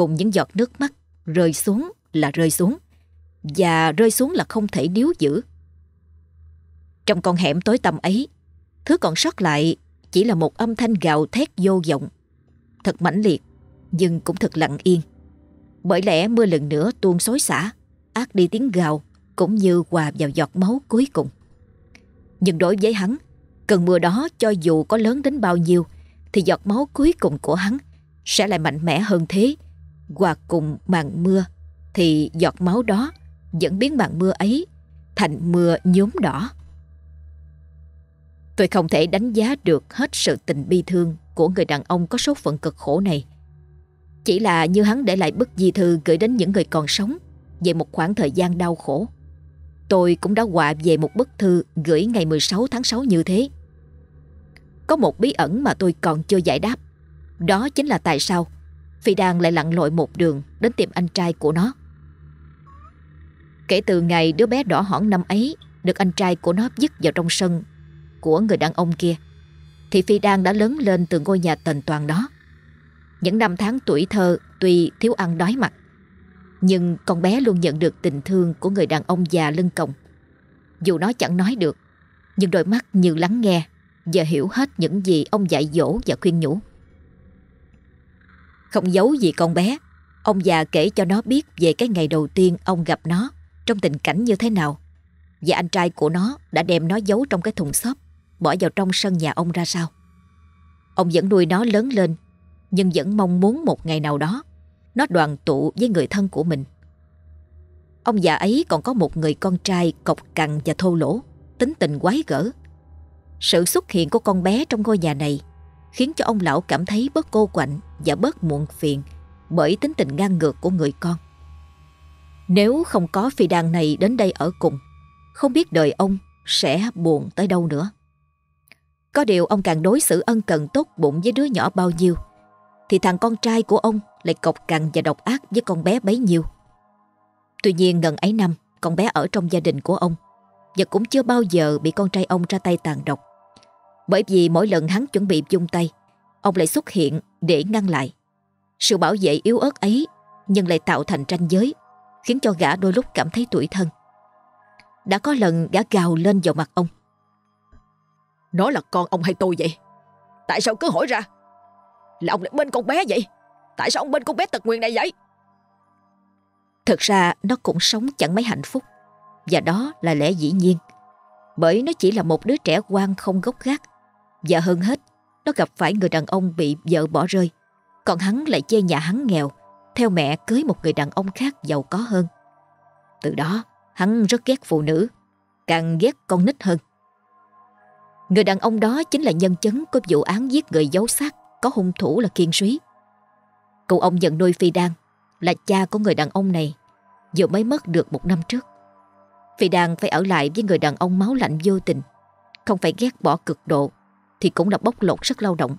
cùng những giọt nước mắt rơi xuống là rơi xuống, và rơi xuống là không thể điếu giữ. Trong con hẻm tối tăm ấy, thứ còn sót lại chỉ là một âm thanh gào thét vô vọng, thật mãnh liệt nhưng cũng thật lặng yên. Bởi lẽ mưa lần nữa tuôn xối xả, ác đi tiếng gào cũng như hòa vào giọt máu cuối cùng. Nhưng đối với hắn, cơn mưa đó cho dù có lớn đến bao nhiêu thì giọt máu cuối cùng của hắn sẽ lại mạnh mẽ hơn thế. Hòa cùng màn mưa, thì giọt máu đó vẫn biến màn mưa ấy thành mưa nhốm đỏ. Tôi không thể đánh giá được hết sự tình bi thương của người đàn ông có số phận cực khổ này. Chỉ là như hắn để lại bức di thư gửi đến những người còn sống về một khoảng thời gian đau khổ. Tôi cũng đã họa về một bức thư gửi ngày 16 tháng 6 như thế. Có một bí ẩn mà tôi còn chưa giải đáp, Đó chính là tại sao Phi Đan lại lặn lội một đường Đến tìm anh trai của nó. Kể từ ngày đứa bé đỏ hỏn năm ấy, Được anh trai của nó dứt vào trong sân Của người đàn ông kia, Thì Phi Đan đã lớn lên từ ngôi nhà tần toàn đó. Những năm tháng tuổi thơ Tuy thiếu ăn đói mặt Nhưng con bé luôn nhận được tình thương Của người đàn ông già lưng còng. Dù nó chẳng nói được, Nhưng đôi mắt như lắng nghe và hiểu hết những gì ông dạy dỗ và khuyên nhủ. Không giấu gì con bé, ông già kể cho nó biết về cái ngày đầu tiên ông gặp nó trong tình cảnh như thế nào và anh trai của nó đã đem nó giấu trong cái thùng xốp bỏ vào trong sân nhà ông ra sao. Ông vẫn nuôi nó lớn lên nhưng vẫn mong muốn một ngày nào đó nó đoàn tụ với người thân của mình. Ông già ấy còn có một người con trai cọc cằn và thô lỗ, tính tình quái gở. Sự xuất hiện của con bé trong ngôi nhà này khiến cho ông lão cảm thấy bớt cô quạnh và bớt muộn phiền bởi tính tình ngang ngược của người con. Nếu không có phi đàn này đến đây ở cùng, không biết đời ông sẽ buồn tới đâu nữa. Có điều ông càng đối xử ân cần tốt bụng với đứa nhỏ bao nhiêu Thì thằng con trai của ông lại cộc cằn và độc ác với con bé bấy nhiêu Tuy nhiên gần ấy năm con bé ở trong gia đình của ông Và cũng chưa bao giờ bị con trai ông ra tay tàn độc bởi vì mỗi lần hắn chuẩn bị chung tay Ông lại xuất hiện để ngăn lại. Sự bảo vệ yếu ớt ấy Nhưng lại tạo thành tranh giới Khiến cho gã đôi lúc cảm thấy tủi thân. Đã có lần gã gào lên vào mặt ông. Nó là con ông hay tôi vậy? Tại sao cứ hỏi ra? Là ông lại bên con bé vậy? Tại sao ông bên con bé tật nguyền này vậy? Thực ra nó cũng sống chẳng mấy hạnh phúc Và đó là lẽ dĩ nhiên Bởi nó chỉ là một đứa trẻ quan không gốc gác và hơn hết, Nó gặp phải người đàn ông bị vợ bỏ rơi. Còn hắn lại chê nhà hắn nghèo, Theo mẹ cưới một người đàn ông khác giàu có hơn. Từ đó, hắn rất ghét phụ nữ, Càng ghét con nít hơn. Người đàn ông đó chính là nhân chứng của vụ án giết người giấu xác Có hung thủ là Kiên Suý. Cậu ông nhận nuôi Phi Đan, Là cha của người đàn ông này, Vừa mới mất được một năm trước. Phi Đan phải ở lại với người đàn ông máu lạnh vô tình, Không phải ghét bỏ cực độ. Thì cũng là bóc lột rất lao động.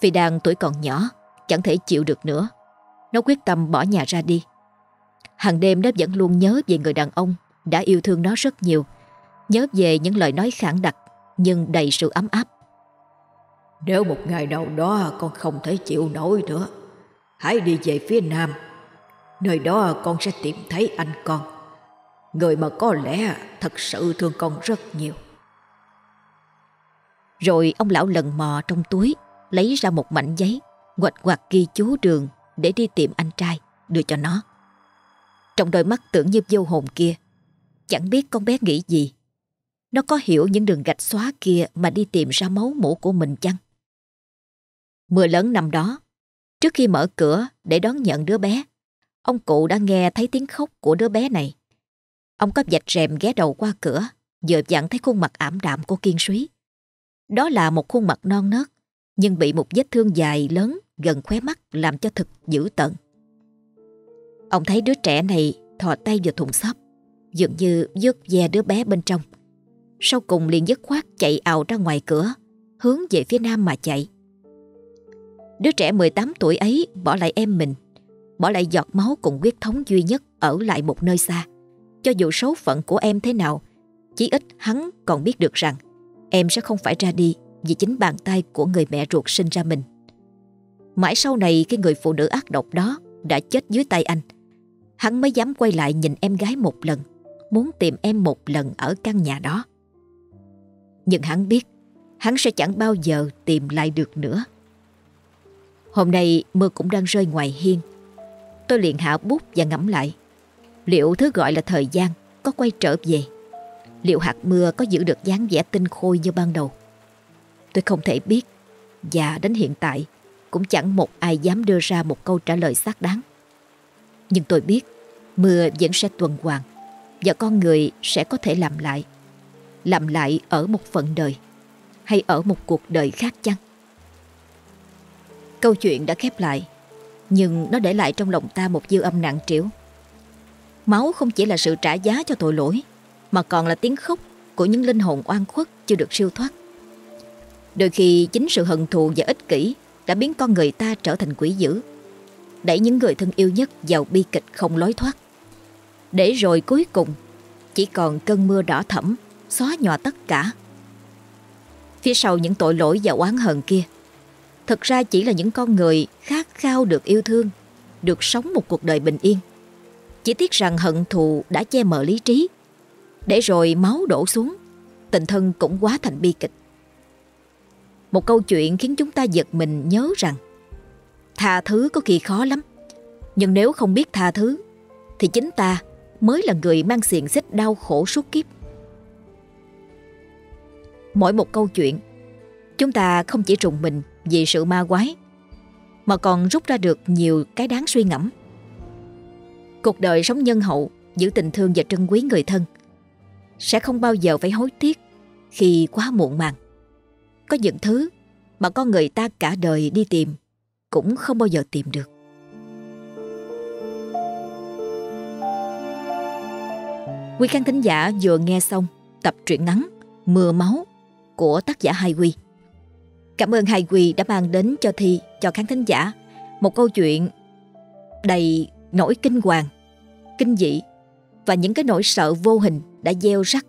Phi Đan tuổi còn nhỏ, Chẳng thể chịu được nữa. Nó quyết tâm bỏ nhà ra đi. Hàng đêm nó vẫn luôn nhớ về người đàn ông Đã yêu thương nó rất nhiều, Nhớ về những lời nói khẳng đặc Nhưng đầy sự ấm áp. Nếu một ngày nào đó con không thể chịu nổi nữa, Hãy đi về phía Nam. Nơi đó con sẽ tìm thấy anh con. Người mà có lẽ thật sự thương con rất nhiều. Rồi ông lão lần mò trong túi Lấy ra một mảnh giấy Ngoạch ngoạc ghi chú đường Để đi tìm anh trai Đưa cho nó. Trong đôi mắt tưởng như vô hồn kia Chẳng biết con bé nghĩ gì. Nó có hiểu những đường gạch xóa kia Mà đi tìm ra máu mũ của mình chăng? Mưa lớn năm đó Trước khi mở cửa để đón nhận đứa bé Ông cụ đã nghe thấy tiếng khóc của đứa bé này. Ông có dạch rèm ghé đầu qua cửa, giờ dặn thấy khuôn mặt ảm đạm của Kiên Suý. Đó là một khuôn mặt non nớt, nhưng bị một vết thương dài lớn gần khóe mắt làm cho thực dữ tận. Ông thấy đứa trẻ này thò tay vào thùng xốp, dường như vớt ve đứa bé bên trong. Sau cùng liền dứt khoát chạy ào ra ngoài cửa, hướng về phía nam mà chạy. Đứa trẻ 18 tuổi ấy bỏ lại em mình bỏ lại giọt máu cùng huyết thống duy nhất ở lại một nơi xa. Cho dù số phận của em thế nào, chỉ ít hắn còn biết được rằng em sẽ không phải ra đi vì chính bàn tay của người mẹ ruột sinh ra mình. Mãi sau này cái người phụ nữ ác độc đó đã chết dưới tay anh, hắn mới dám quay lại nhìn em gái một lần, muốn tìm em một lần ở căn nhà đó. Nhưng hắn biết, hắn sẽ chẳng bao giờ tìm lại được nữa. Hôm nay mưa cũng đang rơi ngoài hiên Tôi liền hạ bút và ngẫm lại Liệu thứ gọi là thời gian Có quay trở về Liệu hạt mưa có giữ được dáng vẻ tinh khôi như ban đầu? Tôi không thể biết, Và đến hiện tại Cũng chẳng một ai dám đưa ra một câu trả lời xác đáng. Nhưng tôi biết, Mưa vẫn sẽ tuần hoàn, Và con người sẽ có thể làm lại. Làm lại ở một phận đời, Hay ở một cuộc đời khác chăng? Câu chuyện đã khép lại, nhưng nó để lại trong lòng ta một dư âm nặng trĩu. Máu không chỉ là sự trả giá cho tội lỗi mà còn là tiếng khóc của những linh hồn oan khuất chưa được siêu thoát. Đôi khi chính sự hận thù và ích kỷ Đã biến con người ta trở thành quỷ dữ Đẩy những người thân yêu nhất vào bi kịch không lối thoát. Để rồi cuối cùng Chỉ còn cơn mưa đỏ thẫm Xóa nhòa tất cả. Phía sau những tội lỗi và oán hận kia Thật ra chỉ là những con người khát khao được yêu thương, được sống một cuộc đời bình yên. Chỉ tiếc rằng hận thù đã che mờ lý trí, để rồi máu đổ xuống, tình thân cũng quá thành bi kịch. Một câu chuyện khiến chúng ta giật mình nhớ rằng tha thứ có kỳ khó lắm, nhưng nếu không biết tha thứ thì chính ta mới là người mang xiềng xích đau khổ suốt kiếp. Mỗi một câu chuyện, chúng ta không chỉ trùng mình vì sự ma quái mà còn rút ra được nhiều cái đáng suy ngẫm. Cuộc đời sống nhân hậu, giữ tình thương và trân quý người thân sẽ không bao giờ phải hối tiếc khi quá muộn màng. Có những thứ mà con người ta cả đời đi tìm cũng không bao giờ tìm được. Quý khán thính giả vừa nghe xong tập truyện ngắn Mưa máu của tác giả Hai Quy. Cảm ơn Hai Quy đã mang đến cho Thi, cho khán thính giả một câu chuyện đầy nỗi kinh hoàng, kinh dị và những cái nỗi sợ vô hình đã gieo rắc.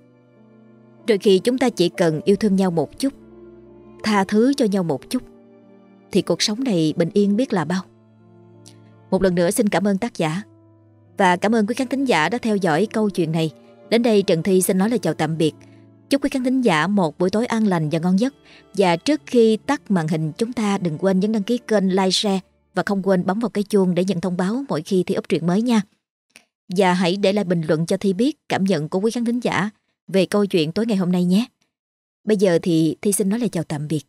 Đôi khi chúng ta chỉ cần yêu thương nhau một chút, tha thứ cho nhau một chút, thì cuộc sống này bình yên biết là bao. Một lần nữa xin cảm ơn tác giả và cảm ơn quý khán thính giả đã theo dõi câu chuyện này. Đến đây Trần Thi xin nói lời chào tạm biệt. Chúc quý khán thính giả một buổi tối an lành và ngon giấc. Và trước khi tắt màn hình chúng ta đừng quên nhấn đăng ký kênh, like, share và không quên bấm vào cái chuông để nhận thông báo mỗi khi Thi up truyện mới nha. Và hãy để lại bình luận cho Thi biết cảm nhận của quý khán thính giả về câu chuyện tối ngày hôm nay nhé. Bây giờ thì Thi xin nói lời chào tạm biệt.